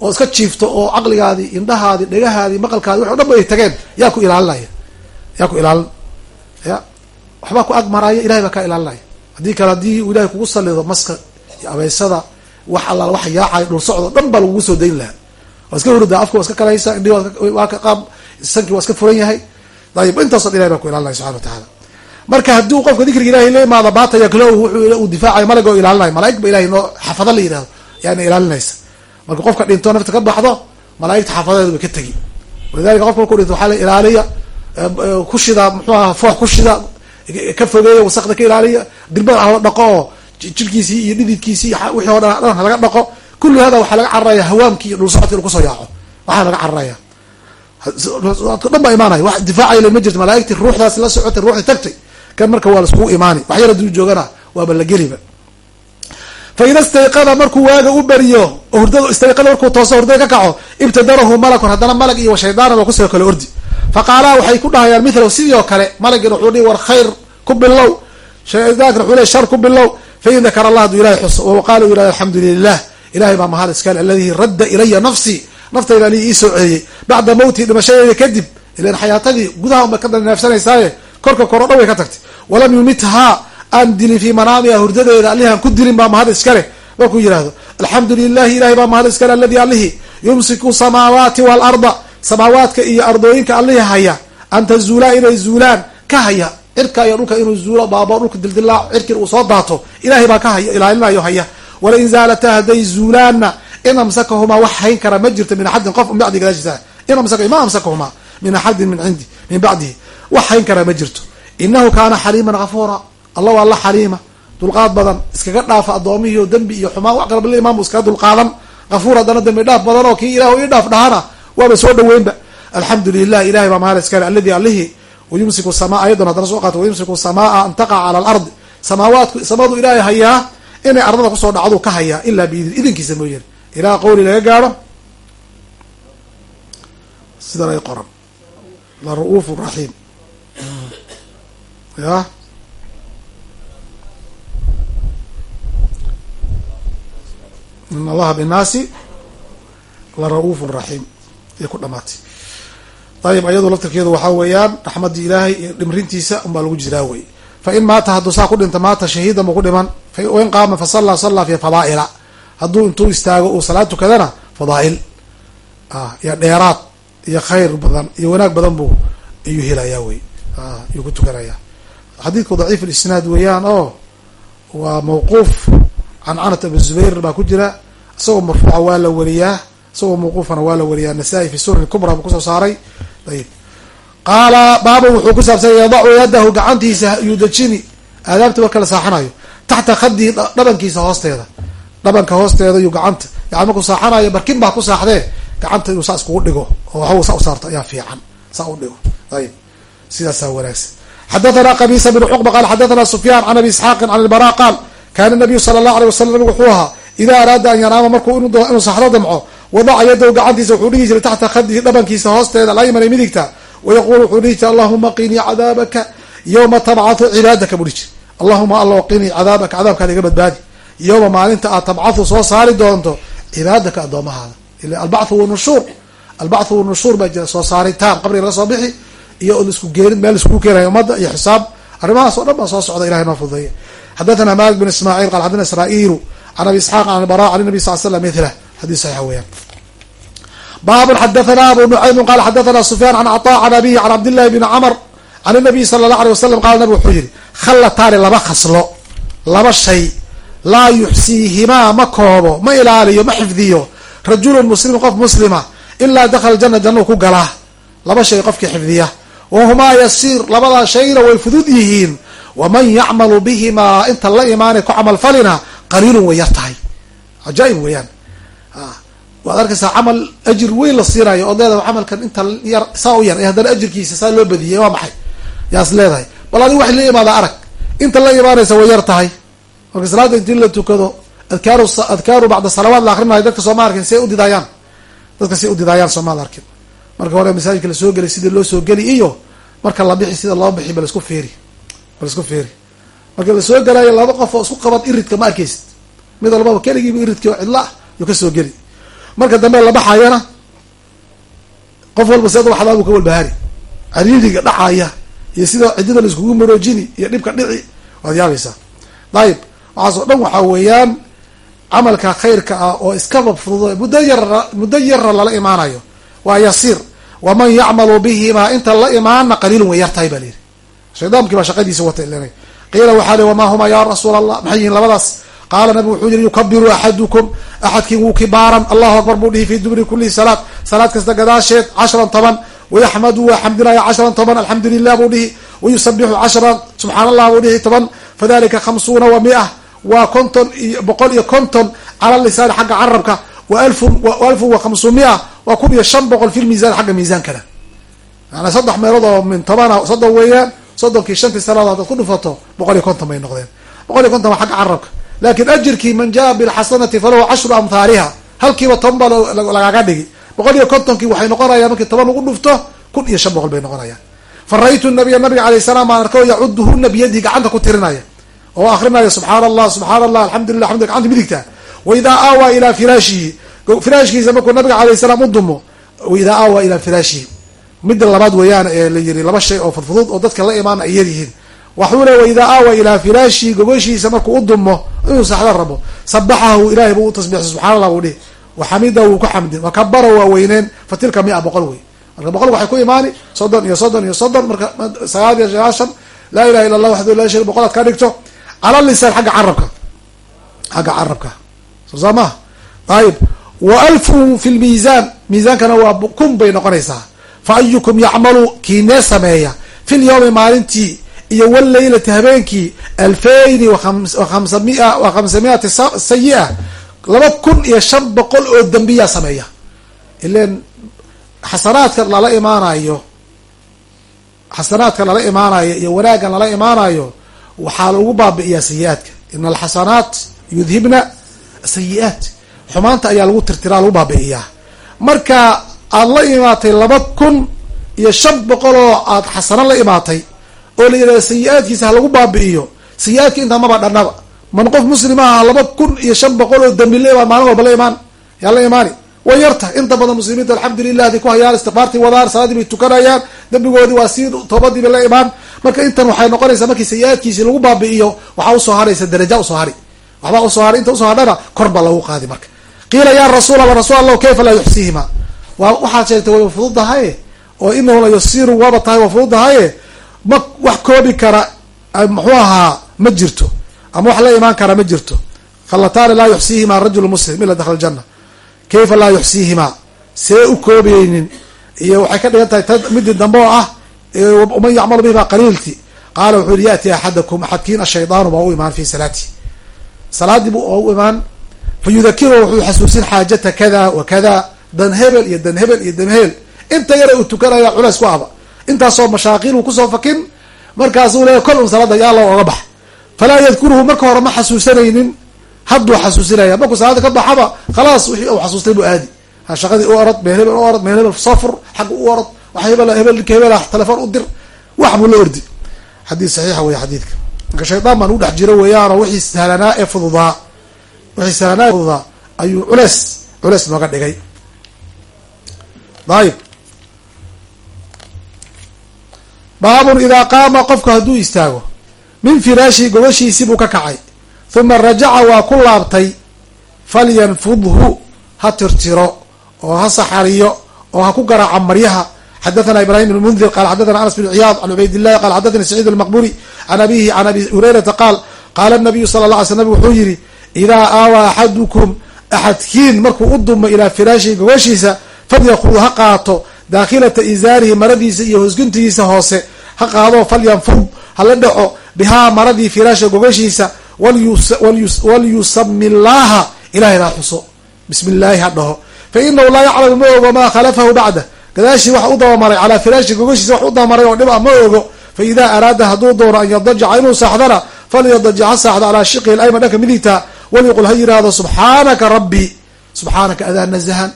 oo iska jiifto oo caqligaadii indhahaadii dhegahaadii maqalkaadi wax o dhan ba tageen yaa ku ilaalinaya yaa ku ilaalin ya waxbaa ku ag maraya ilahay baa kaa ilaalinaya. Haddii kale haddii uu ilahay kugu salido maska iyo abeysada wax allaal wax yaacay dhul socdo dhan baa lagugu soo dayn lahaa. Waa iska hurudaa afka waa iska kalaysa indhihi waa ka qaab sankii waa iska furan yahay. Dayib intaaso dhan ilahay baa ku ilaalinaya subxana wa tacaala. Marka hadduu qofka dikriga ilahay la imaado baata yaklo wuxuu uu difaacayo malag oo malaa'ig ba ilahay noo xafado la yidhahdo yaana ilaalinaysa. Marka qofka dhinto nafta ka baxdo malaaigta xaafadeeda bay ka tegi walidalika qofka markuu dhinto waxaa la ilaaliya ku shida muxuu aha foox ku shida ka fogeeya wasakda ka ilaaliya dirbada hala dhaqo oo jirkiisii iyo dhididkiisii wixii o dhan dhan laga dhaqo. Kulli hada waxaa laga cararaya hawaamkii iyo dhul socodki inu yaaco. Waxaa laga cararaya. Dhan baa imaanaya. Wax difaacayla ma jirto. Malaaigtii ruuxdaasi la socotay ruuxdii tagtay kan marka waa laiskugu imaani. Wax yar haduu joogana waaba la geliba fa ida istayqada markuu waaga u beriyo istayqada markuu tooso hurdada ka kaco ibtadarahu malakun haddana malag iyo shaydaana waa ku soo kale ordi. Faqaalaa waxay ku dhahayaan mithlahu sidii oo kale malagina wuxuu dhihi war khayr ku bilow. Shaydaankina wuxuu le shar ku bilow. Fain dakara allah haduu ilahay xuso wa qaala u yihahd alxamdu lilah ilahay baa mahad iskale aladii radda ilaya nafsii naftayda ani ii soo ceeyey. Bacda mawtii dhimashadeeda kadib ilan xayaatadii gudaha unbay ka daneefsanaysaaye korka koro dhan way ka tagtay. Walam yumithaa aan dilin fii manaamiha hurdadeeda allihi aan ku dilin baa mahad iskale markuu yihahdo alxamdu lilahi ilahay baa mahad iskale aladi alihi yumsiku samaawaati waalarda samaawaadka iyo ardooyinka allihi haya an tazuulaa inay zuulaan ka haya. Cirka iyo dhulka inuu zuulo baabo dhulka dildilaac cirkir uu soo daato ilahay baa ka haya ilaalinayo haya walain zaalataa hadday zuulaanna in amsakahumaa wax hayn kara ma jirto min axadin qof min bacdi gadaashiisa. In amsaka ma amsakahumaa min axadin min cindi min bacdihi wax hayn kara ma jirto. Inahu kaana xaliiman gafuura allah waa la xaliima dulqaad badan iskaga dhaafa addoomihi o dembi iyo xumaan wax qalbala imaam iskaga dulqaadan. Gafuur haddana dembi dhaaf badan oo kii ilah ii dhaaf dhahana waaba soo dhaweynba. Alxamdu lilah ilahay baa mahad iskale aladi alihi wayumsiku samaa ayadan haddana soo qaato wayumsiku samaa an taqaca cala alardi. Samaawaadku samadu ilaahay hayaa inay ardada ku soo dhacdu ka hayaa ilaa biidin idinkiisa mooyane ilaa qawli laga gaadho. Sidan ay qoran. La ra'uuf raxiim. Ya in allaha binaasi la ra'uufun raxiim ay ku dhamaatay ayib ayadoo laftirkeedu waxaa weeyaan raxmadii ilaahay iyo dhimrintiisa unbaa lagu jiraa wey fa in maata hadduu saa ku dhinta maata shahiidan buu ku dhiman fain qaama fasallaa sallaa fi fadaa'ila hadduu intuu istaago uu salaad tukadana fadaa'il iyo dheeraad iyo khayr badan iyo wanaag badan buu ayuu helayaa wey ayuu ku tukanaya xadiidku daciif alisnaad weeyaan oo waa mawquuf can abi zubayr baa ku jira isagoo marfuuca waa la weriyaa isagoo mawquufana waa la weriyaa nasaa-i fi sunan kubra buu ku soo saaray. Ayib. Qaala baaba wuxuu ku saabsanya yadacu yadahu gacantiisa yudajini. Aadaabta marka la saaxanayo taxta khadii dhabankiisa hoosteeda. Dhabanka hoosteeda iyuu gacanta. Yani markuu saaxanayo barkin baa ku saaxdee. Gacanta inuu saa iskugu dhigo. Oo waxba saa u saarto. Ayaa fiican. Saa u dhigo. Ayib. Sidaasaa wanaagsan. Xadathana qabisa bn cuqba qaal xadathana sufyaan can abi isxaaqin can ilbara qaal kaana nabiyu sala allahu alay wasalam nabigu wuxuu ahaa idaa araada an yanaama markuu inuu saxdo damco wadaca yadahu gacantiisa wuxuu dhigi jiray taxta khadihi dhabankiisa hoosteeda laymana midigta. Wayaqul wuxuu dhihi jiray allahuma qinii cadaabaka yowma tabcathu cibaadaka buu dhihi jiray. Allahuma alla qinii cadaabaka cadaabkaada iga badbaadi. Yowma maalinta aad tabcathu soo saari doonto cibaadaka addoomahaada. Ila albachu wanushuur albachu wanushuur baa jira soo saaritaan qabriga iyo isku geerin meel iskugu keenayo ummadda iyo xisaab. Arrimahaas o dhan baa soo socda ilahay noo fududeeye xadathana malik bin ismaaciil qal xadana israailu can abi isxaaq an albara can nabi sal slam mithlah xadis saxixa weeyaan baabun xadathana abu nucaymin qala xadathana sufyaan can caطa can abihi can cabdillahi bni camr can inabiy sala allah alay wasalam qala nabig wuxuu yihi khallataani laba khaslo laba shay laa yuxsiihimaa ma koobo ma ilaaliyo ma xifdiyo rajulun muslimun qof muslima ilaa dakhala jana jannau ku galaa laba shay qofkii xifdiya wahumaa yasiir labadaa shayna way fudud yihiin waman yacmalu bihimaa inta la imaanay ku camalfalina qaliilun way yar tahay. Cajaa-ib weeyaan. Waad arkaysaa camal ajir weyn la siinayo ood leedahay camalkan inta yar saa u yar ee haddana ajirkiisa saa loo badiyay waa maxay? Yaas leedahay. Bal adigu waxay la imaada arag. Inta la imaanaysa way yar tahay. Marka salaada intii la tukado adkaaru adkaaru bacda salawaat la akrinayo dadka sooma arkin say udidaayaan dadka say udidaayaan soomaal arkin. Marka hore masaajidka la soo geli sidii loo soo geli iyo marka la bixi sida loo bixi bal isku feeri bal isku feeri marka la soo gelaayo laba qof oo isku qabad iridka ma arkeysid mid walbaba keligiiba iridki oo cidla ah yuu ka soo geli. Marka dambe la baxayana qof walba seed waxdaa buu ka walbahaari cariiriga dhacaya iyo sida ciddida la iskugu maroojini iyo dhibka dhici waad yaabaysaa. Dayib waxaas oo dhan waxaa weeyaan camalka khayrka ah oo iskaba fududo muddo yar muddo yarra lala imaanayo waa yasiir. Waman yacmalu bihimaa inta la imaana qaliilun way yartahay baa layidhi shaydaamkii baa shaqadiisa wata ilanay qiila waxaa li wamaa huma ya rasuul allah maxay yihiin labadaas qaala nabigu wuxuu yihi yukabiru axadukum axadkiin wuu kibaaran allahu akbar buu dhihi fi dubri kuli salaad salaad kasta gadaasheed cashran toban wayaxmadu waa xamdinaya cashran toban alxamdu lilah buu dhihi wayusabixu cashran subxaan allah buu dhihi toban fadalika khamsuuna wa mia waa konton iyo boqol iyo konton cala lisaani xagga carabka wa alfun alfun wa khamsumia waa kun iyo shan boqol fi lmiisaan xagga miisaankana maanaa saddex meelood oo min tobana soddon weeyaan soddonkii shantii salaad hadaad ku dhufato boqol iyo konton bay noqdeen. Boqol iyo konton waa xagga carabka. Laakin ajirkii man jaa bilxasanati falahu cashru amhaaliha halkiiba toban baa lagaga dhigi boqol iyo kontonkii waxay noqonayaan markii toban lagu dhufto kun iyo shan boqol bay noqonayaan. Fa ra-ytu nabiya nabiga alayh salaam baan arko yacuduhuna biyadii gacanta ku tirinaya. Oo akrinaya subxaana allah subxaana allah alxamdulilah amd gacanta midigta waidaa aawaa ilaa firaashihi firaashkiisa markuu nabiga alayh salaam u dumo waidaa aawaa ilaa firaashihi midda labaad weeyaan ee la yiri laba shay oo fudfudud oo dadka la imaana ay yaryihiin waxuu le waidaa aawa ilaa firaashihi gogoshiisa markuu u dumo inuu saxda rabo sabaxahu ilahay buu u tasbixsay subxana allah buu dhihi. Waxamida wuu ku xamdin wakabara waa weyneen fa tilka mia boqol wey marka boqol waxay ku imaani soddon iyo soddon iyo soddon marka sagaal iyo sagaashan laa ilaha illa allah waxdu laa shari boqol aad ka dhigto cala lisaan xagga carabka xagga carabka. Soo saa maha ayib wa alfu fi lmiisaan miisaankana waa kun bay noqonaysaa fa ayukum yacmalu kiinee sameeya fi lyawmi maalintii iyo walaylati habeenkii alfayni wa khamsamiati sayi-a laba kun iyo shan boqol oo dembiyaa sameeya. Ilan xasanaadka lala imaanayo xasanaadka lala imaanayo iyo wanaaggan lala imaanayo waxaa lagu baabi'iyaa sayi-aadka ina alxasanaat yudhibna sayi-aat xumaanta ayaa lagu tirtiraa lagu baabi'iyaa. Marka aada la imaatay laba kun iyo shan boqol oo aada xasano la imaatay oo la yidhahdo sayi-aadkiisa ha lagu baabi'iyo sayi-aadka intaa maba dhanaba. Man qof muslimaha laba kun iyo shan boqol oo dambi la imaan maalin walba la imaan yaa la imaani. Way yarta inta badan muslimiinta alxamdulilah haday ku hayaan istikfaartii wadaan salaadii bay tukanayaan dambigoodii waa sii toobadiiba la imaan. Marka intan waxay noqonaysaa markii sayi-aadkiisi lagu baabi'iyo waxaa u soo haraysa daraja u soo hari waxbaa u soo haray inta u soo hadhana kor baa lagu qaadi marka. Qiila ya rasuul allah rasuul allah kayfa laa yuxsiihima waxaad sheegtay way fududahaye oo inahu la yasiru waaba tahay waa fududahaye ma wax koobi kara muxuu ahaa ma jirto. Ama wax la imaan kara ma jirto. Khalataani laa yuxsiihimaa rajulu muslim ila dakhala ljana kayfa laa yuxsiihimaa? See u koobaynin. Iyo waxay ka dhigan tahay ta midii dambe oo ah man yacmalu bihima qaliilti. Qaala wuxuu yihi yaati axadakum axadkiin ashaydaanu baa u imaan fi salaati. Salaadii bu u imaan fa yudakiru wuxuu xasuusin xaajata kada wa kada dan hebel iyo dan hebel iyo dan hebel. Inta yara uu tukanaya culays ku aba intaasoo mashaaqiil uu ku soo fakin markaasuu leeya kol un salaada loo oga bax. Falaa yadkuruhu marka hore ma xasuusanaynin. Hadduu xasuusinaya markuu salaada ka baxaba khalaas wixii uu xasuustay buu aadi. Shaqadii u orod meel hebel u orod meel hebel soo fur xagga u orod wax hebel hebel ninka hebel telefoon u dir wax buu la ordi. Xadiis saxiixa wey xadiidka. Marka shaydaan baan u dhex jiro weeyaanoo wixii sahlanaa ee fududaa wixii sahlanaa fududaa ayuu culeys culeys nooga dhigay dayib baabun idaa qaama qofku hadduu istaago min firaashi gobashiisi buu ka kacay huma rajaca waa ku laabtay falyanfudhu ha tirtiro oo ha saxariyo oo ha ku garaaca maryaha. Xadathana ibrahim bn mundir qala xadathana anas bn ciyaad an cubayd illahi qala xadathani saciid almaqburi can abihi can abi hurayrata qaal qaala nabiyu sala la alay sl nabig wuxuu yihi idaa aawaa axadukum axadkiin markuu u ilaa firaashihi gogoshiisa falyakud ha qaato daakhilata izaarihi maradiisa iyo hoosguntigiisa hoose. Ha qaado falyanfud hala dhaco bihaa maradii firaasha gogoshiisa walyusami llaaha ilahay haa xuso. Bismi illaahi ha dhaho. Fa inahu laa yaclamu ma ogo maa khalafahu bacda. Gadaashii wax u dabamaray calaa firaashi gogoshiisa wax u dabamaray oo dhiba ma ogo. Fa idaa araada hadduu doono an yadajaca inuu saaxdana falyadajic ha saaxdo calaa shiqihi layman dhanka midigta. Walyaqul ha yiraahdo subxaanaka rabbi. Subxaanaka adaa nazahan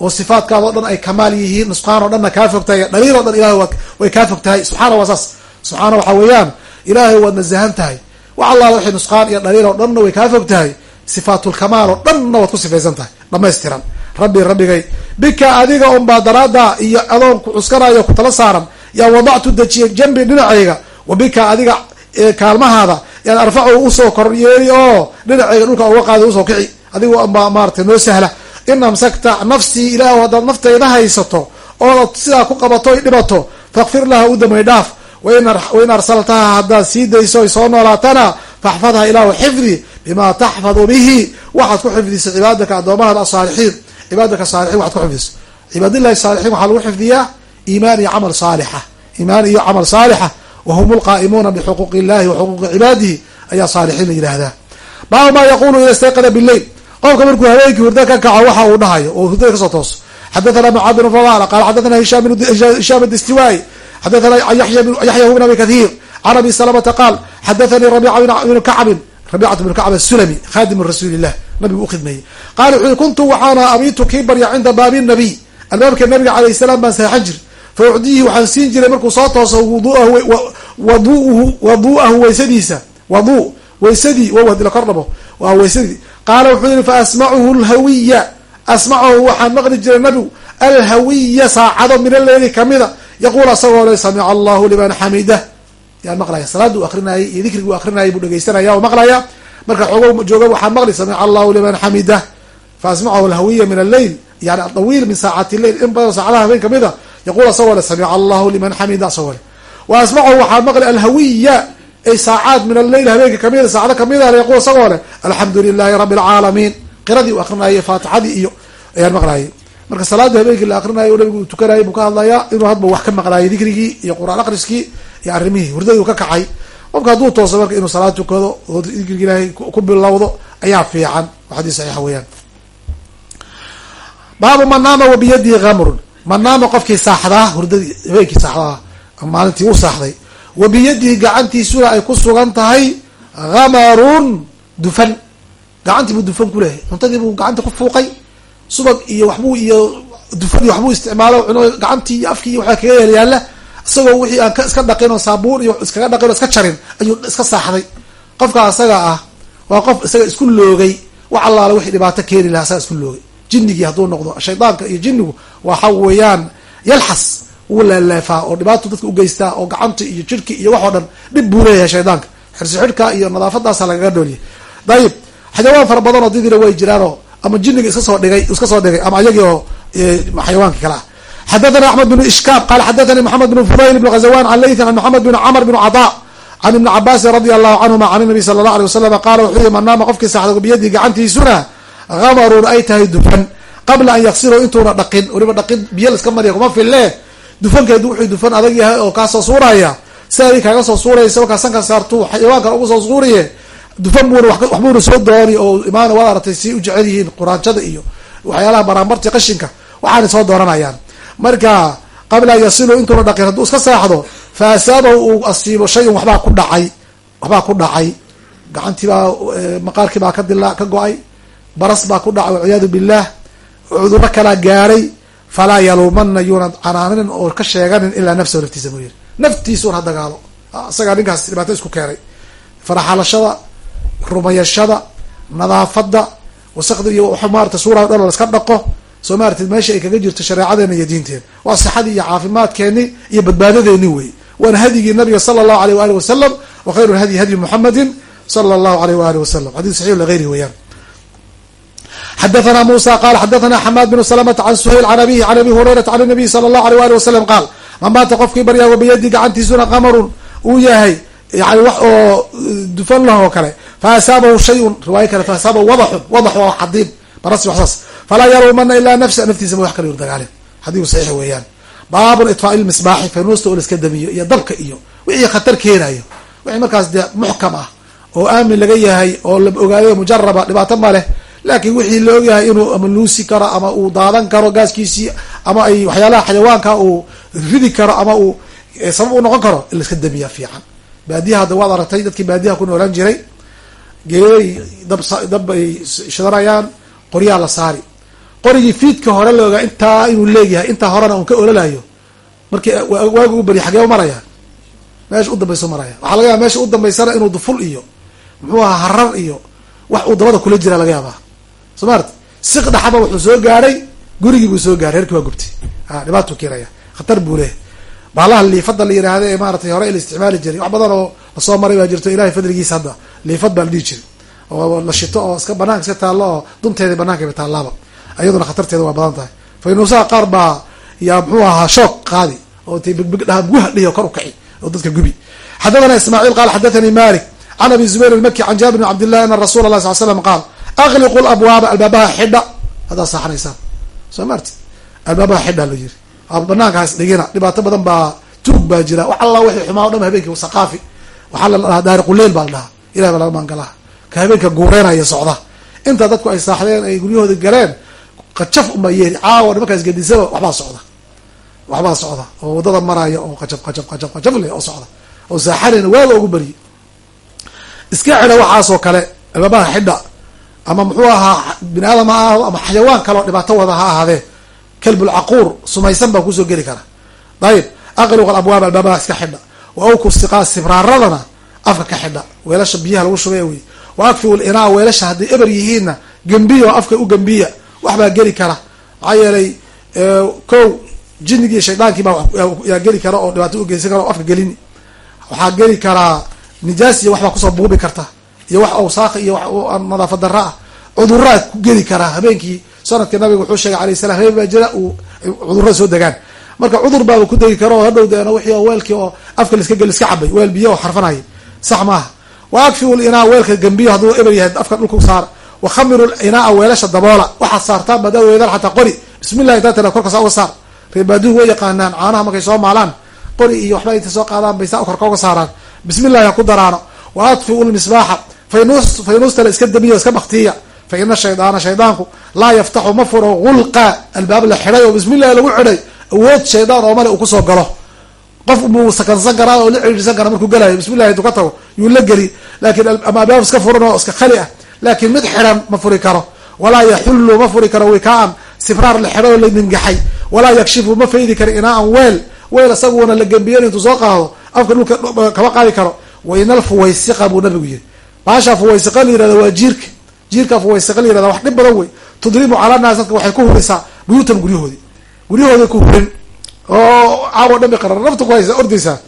oo sifaatkaada o dhan ay kamaal yihiin oo dhanna kaa fog tahay dhaliil o dhan ilahay way kaa fog tahay subxaana waa saas. Subxaana waxaa weeyaan ilaahay waad nazahan tahay wax allaala waxay nusqaan iyo dhaliil oo dhanna way kaa fog tahay sifaatulkamaal oo dhanna waad ku sifaysan tahay dhamaystiran. Rabbi rabbigay bika adiga unbaa daraada iyo adoon ku cuskanayo ku tala saaran. Yaa wadactu dejiyay jambi dhinacayga wa bika adiga kaalmahaada yaan arfacu u soo kor yeeli oo dhinacayga dhulka uga qaada u soo kici. Adiga unbaa maaratay noo sahla in amsakta nafsii ilaah haddaad naftayda haysato ood sidaa ku qabato y dhibato fakfir laha u damay dhaaf. Wain arsaltaha haddaad sii dayso ay soo noolaatana faxfadha ilaahu xifdi bima taxfadu bihi. Waxaad ku xifdiso cibaadaka addoomaha asaalixiin cibaadaka saalixiin waxaad ku xifdiso. Cibaadillahi saalixiin waxaa lagu xifdiyaa iimaan iyo camal saalixa. Iimaan iyo camal saalixa. Wahum lqaa'imuuna bixuquuqi illahi wa xuquuqi cibaadihi ayaa saalixiin la yidhaahdaa. Baabu maa yaqulu ida istayqada bileyl qofka markuu habeenkii hurda ka kaco waxa uu dhahayo oo hurdada ka soo tooso xadathana mucaad bn fadala qala xadathana hishaam distiwai xadathana yaxya bn abi kahiir can abi salamata qaal xadathanii rabica bn kacbin rabicat bn kacb asulami khadimu rasuuli illah nabigu u khidmeeyey. Yii kuntu waxaana abitu kii barya cinda baabi nabiy albaabka nabiga alayh salaam baan seexan jir fa ucdiihi waxaan siin jiray markuu soo tooso waduu'ahu waysadiisa wadu waysadii wow haddii la kor dhabo waa waysadii qaala wuxuu yihi fa asmacuhu lhawiya asmacahu waxaan maqli jiray nabigu alhawiya saacado min aleyli kamida yaquul asagoo le samica allahu liman xamidah. Yaan maqlaya salaada u akrinayay iyo dikrigi u akrinayay buu dhegeysanaya o maqlaya marka xoogo jooga waxaan maqli samica allahu liman xamidah. Fa asmacahu alhawiya min alleyl yani adawiil min saacati lleil in badan saacadaha habeen ka mid a yaquul asagoo le samica allahu liman xamida asagoo le wa asmacahu waxaan maqli alhawiya ay saacaad min alleyl habeenka kamida saacado kamida yaqul isagoo leh alxamdu lilahi rabi alcaalamiin qiradii u akrinayay faatixadii iyo ayaan maqlayay. Marka salaada habeenkii la akrinayo nabigu uu tukanayay buu ka hadlayaa inuu hadba wax ka maqlaayay dikrigii iyo qur'aan akriskii iyo arrimihii hurdadii ka kacay. Qofka hadduu tooso marka inuu salaad tukado oo dikrigi ilaahay ku bilowdo ayaa fiican. Xadiis saxiixa weeyaan. Baabu man naama wa biyadihi kamrun man naama qofkii saaxdaa hurdadii habeenkii saaxdaa maalintii u saaxday wa biyadihi gacantiisuna ay ku sugan tahay hamarun dufan. Gacantii buu dufan ku leehay cuntadii buu gacanta ku fuuqay. Subag iyo waxbuu iyo dufan iyo waxbuu isticmaalo cuno gacantii iyo afkii iyo waxaa kaga yeelyaala isagoo wixii aan iska dhaqin oo saabuun iyo iskaga dhaqin oo iska jarin ayuu iska saaxday. Qofka asaga ah waa qof isaga isku loogay. Wax allaale wixii dhibaato keeni lahaa isaga isku loogay. Jinnigii hadduu noqdo shaydaanka iyo jinnigu waxa weeyaan. Yalxas wuu leeleefaa oo dhibaato dadka ugeystaa oo gacanta iyo jirki iyo waxoo dhan dhib buu leeyahay shaydaanka. Xirsi iyo nadaafadaasa lagaga dhooliyay dayib xayawaan fara badan oo way jiraanoo ama jinniga iska soo dhigay iska soo dhigay ama ayagii oo xayawaanka kale ah. Axmed bn ishkaab qala xadathani moxamed bn fudayl bn ghazawan can laythin an moxamed bn camr bn cada can ibni cabaasin radia allahu canhuma can nabi sala allah alay wasalam qaala wuxuu yihi man naama qofkii saxdo biyadii gacantiisuna hamarun ay tahay dufan. Qabla an yaksiru intuuna dhaqin. Weliba dhaqin biyo laska mariya kuma fille dufankeedu wuxuu dufan adag yahay oo kaasoo suuraya. Sidaadii kaaga soo suuraysa markaa sanka saartu xayawaankan ugu soo suuriye dufan buuna waxbuuna soo dooni oo imaan waad aratay si u jecel yihiin quraanjada iyo waxyaalaha baraambarti qashinka waxaanay soo dooranayaan. Marka qabla an yasilu intuuna dhaqin hadduu iska saaxdo fa asaabahu uu asiibo shayun waxbaa ku dhacay waxbaa ku dhacay. Gacantiibaa maqaarkii baa ka dila ka go'ay baras baa ku dhacay walciyaadu billah cuduro kalaa gaaray falaa yaluumana yuuna canaaninin oo ka sheeganin ilaa nafsahu naftiisa mooyiri naftiisa un ha dagaalo isagaa ninkaas dhibaato isku keenay faraxalashada rumayashada nadaafada wasakda iyo maarata suura dhan laska dhaqo soo maaratid meesha ay kaga jirto shareecadeena iyo diinteena waa sixadii iyo caafimaadkeeni iyo badbaadadeeni wey waana hadyigii nabiga sala allahu aleyh waali wasalam wa khayru lhadyi hadyi muxamedin sala allahu aleyh waali wasalam xadis saxix ligayrihi weyaan xadathana musa qala xadathana xamaad bnu salamata can suhayl can abihi can abi hurayrata can nabiy sala allahu aleyh waali wasalam qaal man maanta qofkii baryaago biyadii gacantiisuna qamarun uu yahay yani wax oo dufan lah oo kale fa asaabahu shayun riwaayo kale fa asaabahu wadaxun wadax waa xadiib barasi waxsaas falaa yaruumana ilaa nafsa naftiisama wax kale ur dagaalin xadiiku saxiix weeyaan baabun itfaa ilmisbaaxi faynuusta oo laiska damiyo iyo dabka iyo wixii khatar keenayo wixii markaas dee muxkam ah oo aamin laga yahay oo la mujaraba dhibaato ma laakiin wixii la ogyahay inuu ama luusi karo ama uu daadan karo gaaskiisii ama ay waxyaalaha xayawaanka uu ridi karo ama uu sabab u noqon karo in laiska damiya fiican. Baadiyaha hadda waad aragtay dadkii baadiyaha ku noolaan jiray geeday dab dab ay shidanayaan qoryaa la saari. Qorigii fiidka hore la ogaa intaa inuu leegyahay intaa horena un ka ololayo markii waagu u bari xagee maraya. Meesha u dambayso maraya. Waxaa laga yaaba meesha u dambaysana inuu duful iyo muxuu ahaa harar iyo wax uu dabada kula jira laga yaabaa soo maarti siq dhaxaba wuxuu soo gaaray gurigii buu soo gaaray reerkii waa gubtay. A dhibaatuu keenaya. Khatar buu leehay baalaha liifada la yihahda ee maaratay hore la isticmaali jiray wax badan oo la soo maray baa jirto ilahay fadligiisa hadda. Liifad baa la dhihi jiray. Oo la shito oo iska banaanka iska taallo oo dunteeda banaanka ba. Taallaaba ayaduna khatarteeda waa badan tahay. Faynuusaha qaar baa yaa muxuu ahaa shoog qaadi oo tay bigbig dhaha guha dhihi kor u kaci oo dadka gubi. Xadathana ismaaciil qaal xadathanii malik can abi zubayr almaki can jaabir bn cabdillahi ana rasuula lah sal slam qaal akliqu labwaaba albaabaha xidha haddaad saaxanaysaan soo maarti albaabaha xidha loo yiri banaankaas dhigina dhibaato badan baa tuug baa jira wax alla wixii xumaa o dhan habeenkii saqaafi waxaa la dhahaa daariquleyl baa la dhahaa ilahi baa laga maangalaha ka habeenka guureynaya socda inta dadku ay saaxdeen ay guryahooda galeen qajaf uma yeeri caawa nimankaas gedisaba waxbaa socda waxbaa socda oo waddada maraya oo qajab qajab qajab qajab leh oo socda oo saaxanayna waaga ugu baryi iska xidha waxaasoo kale albaabaha xidha ama muxuu ahaa bini aadam ha ahaado ama xayawaan kale dhibaato wada ha ahaadee kalbulcaquur sumaysan baa ku soo geli kara. Dayib aqliq alabwaab albaabaha iska xidha. Wa awku siqaa sibraaradana afka ka xidha. Weelasha biyaha lagu shubay wey wa akfiu linaa weelasha hadday eber yihiinna gembiya oo afka u gembiya waxbaa geli kara. Maxaa yeelay kow jinigii shaydaankii baa yaa geli kara oo dhibaato ugeysan kara oo afka gelini waxaa geli karaa nijaas waxbaa ku soo buubi karta iyo wax awsaaq iyo wax nadaafad dara ah. Cuduraa ku geli karaa habeenkii. Sanadka nabiga wuxuu sheegay alayh salam habeen baa jira uu cudurrada soo degaan. Marka cudur baaba ku degi karo oo hadhow deena wixii oo weelkii oo afka liska gel iska cabay. Weel biyo oo xarfanaya sax maaha wa akfiu linaa weelka gambiyo hadduu eber yahay afka dhulka saar. Wa khamiru inaa weelasha daboola. Waxaad saartaan badaa weedaan xataa qori. Bismillahi intaa tira korkaasa uga saar. Reebaaduhu way yaqaanaan caanaha markay soo maalaan qori iyo waxba inta soo qaadaan bay saa korka uga saaraan. Bismillahi ha ku daraano. Wa adfiu lmisbaaxa faynus faynuustala iska damiyo iska baktiya fa ina shaydaana shaydaanku laa yaftaxu ma furo gulqa albaab la xidhay oo bismillahi lagu xidhay awood shaydaan oo male uu ku soo galo qof muu sakansan karaa oo la ciriirsan karaa markuu galayo bismillahi haduu ka tago yuu la geli laakiin ama albaab iska furan oo iska khali ah laakin mid xidhan ma furi karo walaa yaxullu ma furi karo wikaan sifraar la xidhay oo la ningaxay walaa yakshifu ma faydi karo inaan weel weel isaguna la qaado afka dhulka kama qaadi karo wa ina alfuwaysiqa buu nabigu yiri baasha fuwaysiqa la yirahda waa jiirka. Jiirka fuwaysiqa la yirahda wax dhib badan wey. Tudrimu cala naas dadka waxay ku hurisaa buyuutan guryahoodii. Guryahooday ku hurin oo caawo dhan bay qarar. Nafta ku haysa ordaysaa.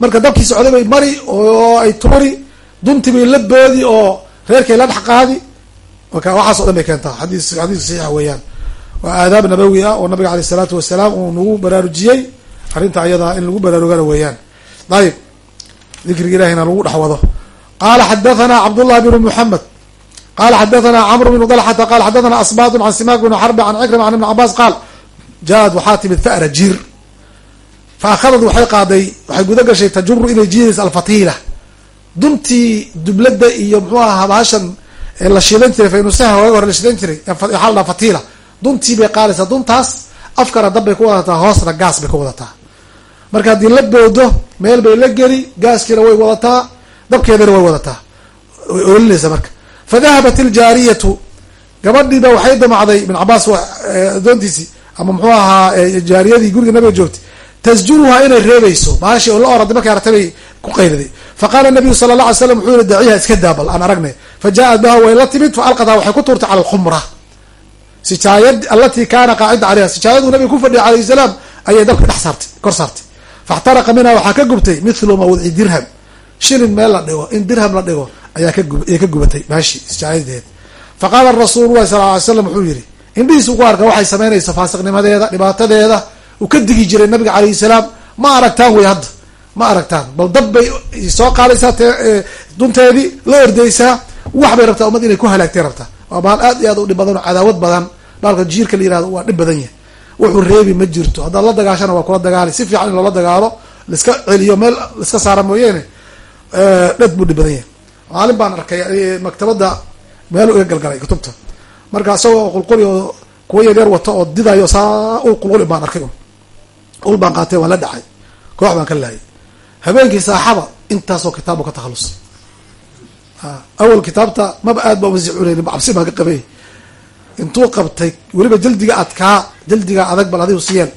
Marka dabkii socday bay mari oo ay tuuri dunti bay la boodi oo reerkay la dhex qaadi. Marka waxaas o dhan bay keentaa. Xadiis xadiis saxiixa weeyaan. Waa aadaab nabawi ah oo nabiga aleyh isalaatu wasalaam uu nagu baraarujiyey. Arrinta ayadaa in lagu baraarugana weeyaan. Ayib dikriga ilahina lagu dhex wado qala xadathana cabdullahi bnu muxamed qala xadathana camr bnu dalxata qala xadathana asbat can simak bn xarbi can cikrima can ibn cabaas qaal jaa-ad waxaa timid fa'ra jiir fa akhadad waxay qaaday waxay guda gashay tajuru inay jiidaysa alfatiila duntii dublada iyo muxuu aha bahashan la shiilan jiray faynusaha waaga hore la shiilan jiray waxaa la dhaha fatiila duntii bay qaadaysaa duntaas afkana dab bay ku wadataa hoosna gaas bay ku wadataa marka haddii la boodo meel bay la geli gaaskiina way wadataa dabkeedana way wadataa. Way oolinaysa marka. Fa dahabat iljaariyatu gabadhiiba waxay damacday ibn cabaas adoontiisii ama muxuu ahaa jaariyadii guriga nabiga joogtay. Tasjuruhaa inay reebayso. Maashi oo la oraday markay aragtay bay ku qayliday faqala nabiyu sala la alay slam wuxuu yihi daciha iska daabal aan aragnay. Fa jaa-at biha way la timid fa waxay ku tuurtay cala alkhumra. Sijaayad alatii kaana qaacida caleyha sijaayaduu nabiga ku fadhiyay alayh salaam ayay dabka dhex saartay kor saartay. Faxtaraqa minha waxaa ka gubtay mithlu mawdici dirham shilin meel la dhigo in dirham la dhigo ayaa kaayay ka gubatay maashi sijaayadeed faqaala rasuulu llahi sala alay slam wuxuu yihi indhihiisu ku arka waxay samaynayso faasiqnimadeeda dhibaatadeeda uu ka digi jiray nabiga calayhi salaam. Ma aragtaan wey hadda ma aragtaan bal dab bay soo qaadaysaa dunteedii la ordaysaa wax bay rabtaa ummad inay ku halaagtay rabtaa. Waa bahal aad iyo aad u dhib badan oo cadaawad badan. Baalka jiirka la yihahdo waa dhib badan yahay. Wuxuu reebi ma jirto. Haddaad la dagaashana waa kula dagaali si fiican in loola dagaalo laiska celiyo meel laiska saara mooyeene dhad buu dhib yahay maalin baan arkay maktabadda meel iga galgalay kutubta marka isagoo qulquli oo kuwa yaryar wato oo didayo saa ul qulquli baan arkay ul baan qaatay waan la dhacay koox baan ka laayay habeenkii saaxada intaasoo kitaab ka takhalusay awal kitaabta maba aad baa wasi cunaynin cabsi baan ka qabay intuu qabtay weliba jaldiga adkaa jaldiga adag bal adigu siyeel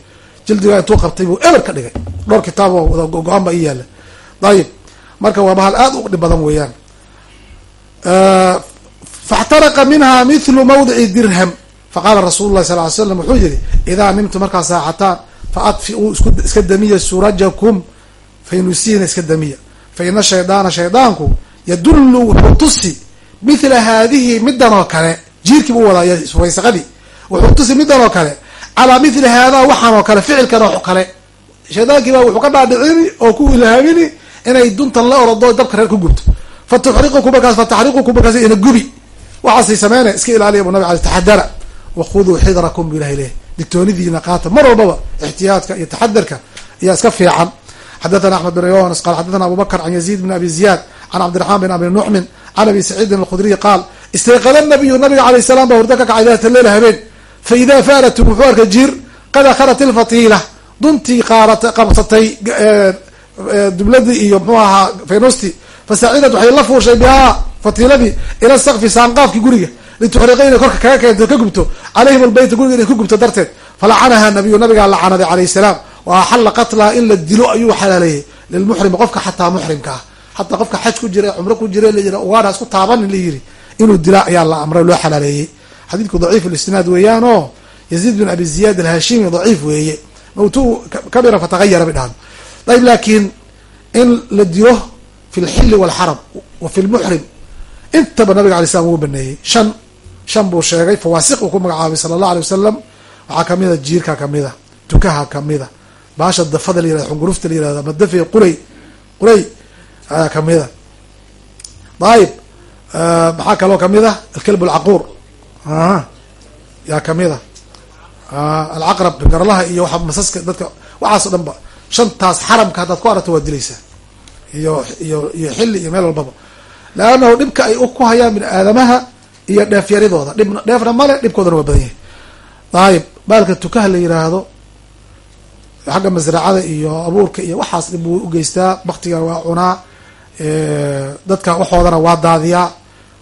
jaldiga intuu qabtay buu eber ka dhigay dhowr kitaab oo wada go'aan baa ii yaalla dayib marka waa bahal aad u dhib badan weeyaan. Faxtaraqa minha mithlu mawdici dirham. Faqaala rasuulu llahi sal ly slam wuxuu yihi idaa nimtu markaa saaxataan fa adfiuu iska damiya surajakum faynusiina iska damiya. Fa ina shaydaana shaydaanku yadullu wuxuu tusi mithla haadihi midan oo kale. Jiirkii buu wadaa waysaqadii wuxuu tusi midan oo kale calaa mithli haadaa waxaan oo kale ficilkan oo kale. Shaydaankiiba wuxuu ka dhaadhicini oo ku ilhaamini inay duntan la orado dabka reer ku gubto fa tuxriquku markaas fa taxriquku ina gubi. Waxaasay sameyna iska ilaaliya bu nabig ale taxadara wakhuduu xidrakum bu ilahay leh digtoonidiina qaata mar walbaba ixtiyaadka iyo taxadarka ayaa iska fiican. Xadathana axmed bin yonas qal xadathana abu bakr can yaziid bin abi ziyad can cabdiraxmaan bin abi nucmin can abi saciidin alkhudriy qaal istayqada nabiyu nabiga alayh salam baa hurdo ka kacay daata leela habeen. Fa idaa faaratun wuxuu arkay jiir qad akharat ilfatiila duntii qabsatay dubladii iyo mxuu ahaa faynosti fasacidat waxay la fuushay bihaa fatiiladii ila sakfi saanqaafki guriga lituxriqa inay korka kaga keento ka gubto calayhim albeyta guriga inay ku gubto darteed falacanaha nabiyu nabigaa lacanaday calayh salaam wa axalla qatlaha in la dilo ayuu xalaaleeyey lilmuxrimi qofka xataa muxrimka ah. Xataa qofka xaj ku jira cumro ku jira layiri ugaadha isku taabanin la yiri inuu dila ayaa la amray loo xalaaleeyey xadiidku daciif lisnaad weeyaan oo yaziid bin abi ziyad alhashimi daciif weeye. Mawtu kabira fatagayara bay dhahan ayb laakiin in la dilo fi lxili walxaram wa fi lmuxrim intaba nabiga alay slam uu baneeyey. Shan shan buu sheegay fawaasiq uu ku magacaabay sala allah alay wasalam waxaa kamida jiirka kamida tukaha kamida baasha dafada la yiraahdo xungurufta la yiraahdo ama dafe qulay qulay ayaa kamida ayib maxaa kaloo ka mid a alkalb alcaquur yaa kamida alcaqrab garlaha iyo waa masaska dadka waxaas o dhan ba shantaas xaramka haddaad ku aragto waad dilaysaa. Iyo iyo iyo xilli iyo meel walbaba. Leannahu dhibka ay ku hayaan bini aadamaha iyo dheefyaridooda dhib dheefna male dhibkoodana waa badan yahay ayib baalka tukaha la yiraahdo xagga masracada iyo abuurka iyo waxaas dhib buu ugeystaa baktiga waa cunaa dadka waxoodana waa daadiyaa.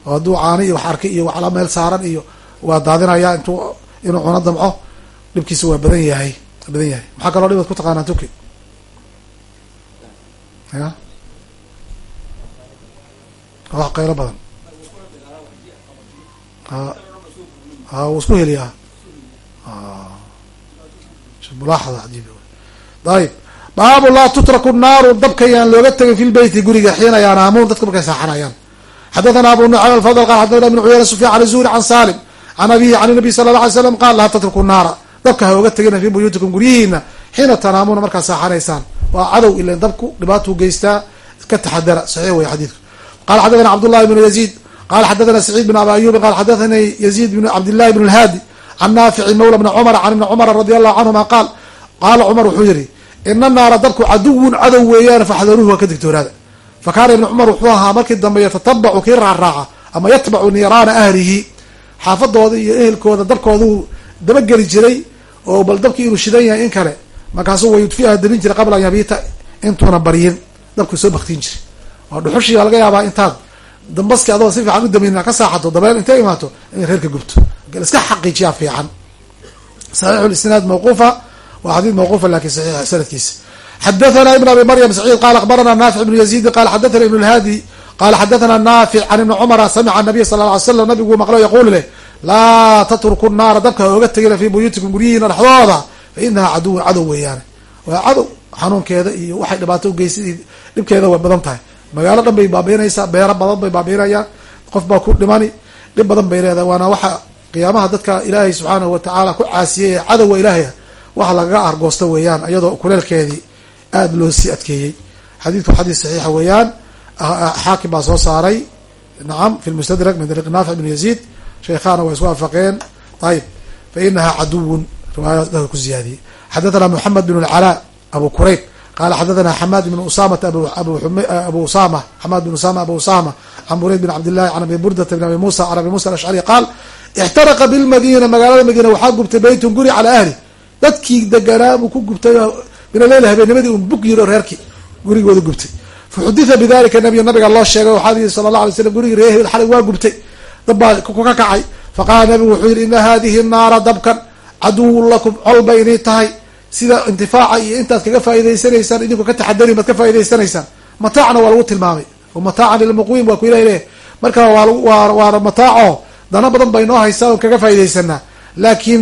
Oo hadduu caani iyo wax arkay iyo waxla meel saaran iyo waa daadinayaa intuu inuu cuno damco. Dhibkiisa waa badan yahay badan yahay maxaa kaloo dhibaad ku taqaanaa tuki ya wax qaylo badan. Ha wuu isku heliyaa. Mulaaxada cajiib ayib baabu laa tutraku naaru dabka yaan looga tegin fi lbeyti guriga xiina yanaamuun dadka markay saaxanayaan xadathana abu nucaym alfadl qal xadathana ibn cuyayna sufyan can zuhri can salim can abihi can nabiy sala la alay slam qaal laa tatruku naara dabka ha oga tegina fi buyuutikum guryihiina xiina tanaamuuna markaad saaxanaysaan waa cadow ilan dabku dhibaatuu geystaa ka taxadara saxiix wey xadiidku qala xadathana cabdullahi bnu yaziid. Qala xadathana saciid bn abi ayubi qala xadathani yaziid bn cabdillahi bn lhaadi can naafici mawla bni cumar can ibni cumara radi allahu canhuma qaal. Qaala cumar wuxuu yihi ina naara dabku caduwun cadow weeyaan faxdaruuhu waa ka digtoonaada fa kaana ibni cumar wuxuu ahaa markii dambe yatatabacu kii raacraaca ama yatbacu niiraana ahlihi. Xaafadooda iyo ehelkooda dabkooduu dabageli jiray oo bal dabkii inuu shidan yahay in kale markaasuu wayudfiha dabin jiray qabla an yabiita intuuna baryin dabkuu soo baktiin jiray. Oo dhuxushiiba laga yaabaa intaad dambaski adoo si fiican u damin ka saaxato dabeel intay imaato in reerka gubto. Iska xaqiijiyaa fiican. Saxiixu lisnaad mawquufa waa xadiid mawquufa laakiin saxiix sanadkiisa. Xadathana ibn abi maryam saciid qala akhbarana naafic ibnu yaziidi qala xadathana ibn lhaadi qala xadathana naafic can ibni cumara samica nabiy sala lla ly slam nabigu maqlo yaquulu leh laa tatruku naara dabka ha oga tegina fii buyuutikum guryihiina fa inaha caduwun cadow weeyaane waa cadow xanuunkeeda iyo waxay dhibaato ugeysay dhibkeeda way badan tahay. magaalo dhan bay baabiinaysaa. beero badan bay baabiinayaan qof baa ku dhimani. dhib badan bay leedahay. waana waxa qiyaamaha dadka ilaahay subxaanahu watacaala ku caasiyey ee cadowga ilaahay waxa lagaga argoosta weeyaan iyadoo kuleelkeedii aada loo sii adkeeyey. xadiidku xadiis saxiixa weeyaan. xaakim baa soo saaray. Nacam fi lmustadrak min dariiq naafic bn yaziid. Sheekhaana way isku waafaqeen. Ayib fa inaha caduwun riwaayad dadka ku ziyaadiyey. Xadathana bn lcalaa abu kurayb. Qala xadathana xamaad bn usamata abu bn usama abu usama can burayd bin cabdillahi can abi burdata bn abi musa can abi musa alashcari qaal ixtaraqa bilmadina magaalada madiina waxaa gubtay beytun guri calaa ahli. Dadkii deganaa buu ku gubtay min aleyl habeennimadii un bug gubtay. Faxuditha bidalika nabiy nabiga loo sheegay waxaa yihi sala allah alay gurigii reer waa gubtay. Dab ka kacay. Faqaala nabigu wuxuu yihi ina hadihi naara dabkan caduwun lakum col bay inii tahay. Sida intifaaca iyo intaad kaga faa'idaysanaysaan idinku ka taxadarin baad ka faa'idaysanaysaan mataacna waa lagu tilmaamay. Mataacan lilmuqwiim waa ku ilahi leh marka waa mataaco dana badan bay noo haysaa on kaga faa'iidaysanaa laakiin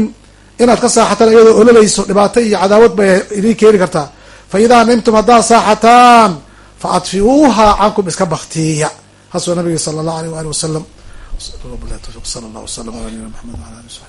inaad ka saaxataan iyadoo ololayso dhibaato iyo cadaawad bay idin keeni kartaa. Fa idaa nimtum haddaad saaxataan fa adfiuuha cankum iska baktiya hasoo nabiga sala allahu aleyh waali wasalam sala allah wasalam ala nabina maxamed wala ali saxbi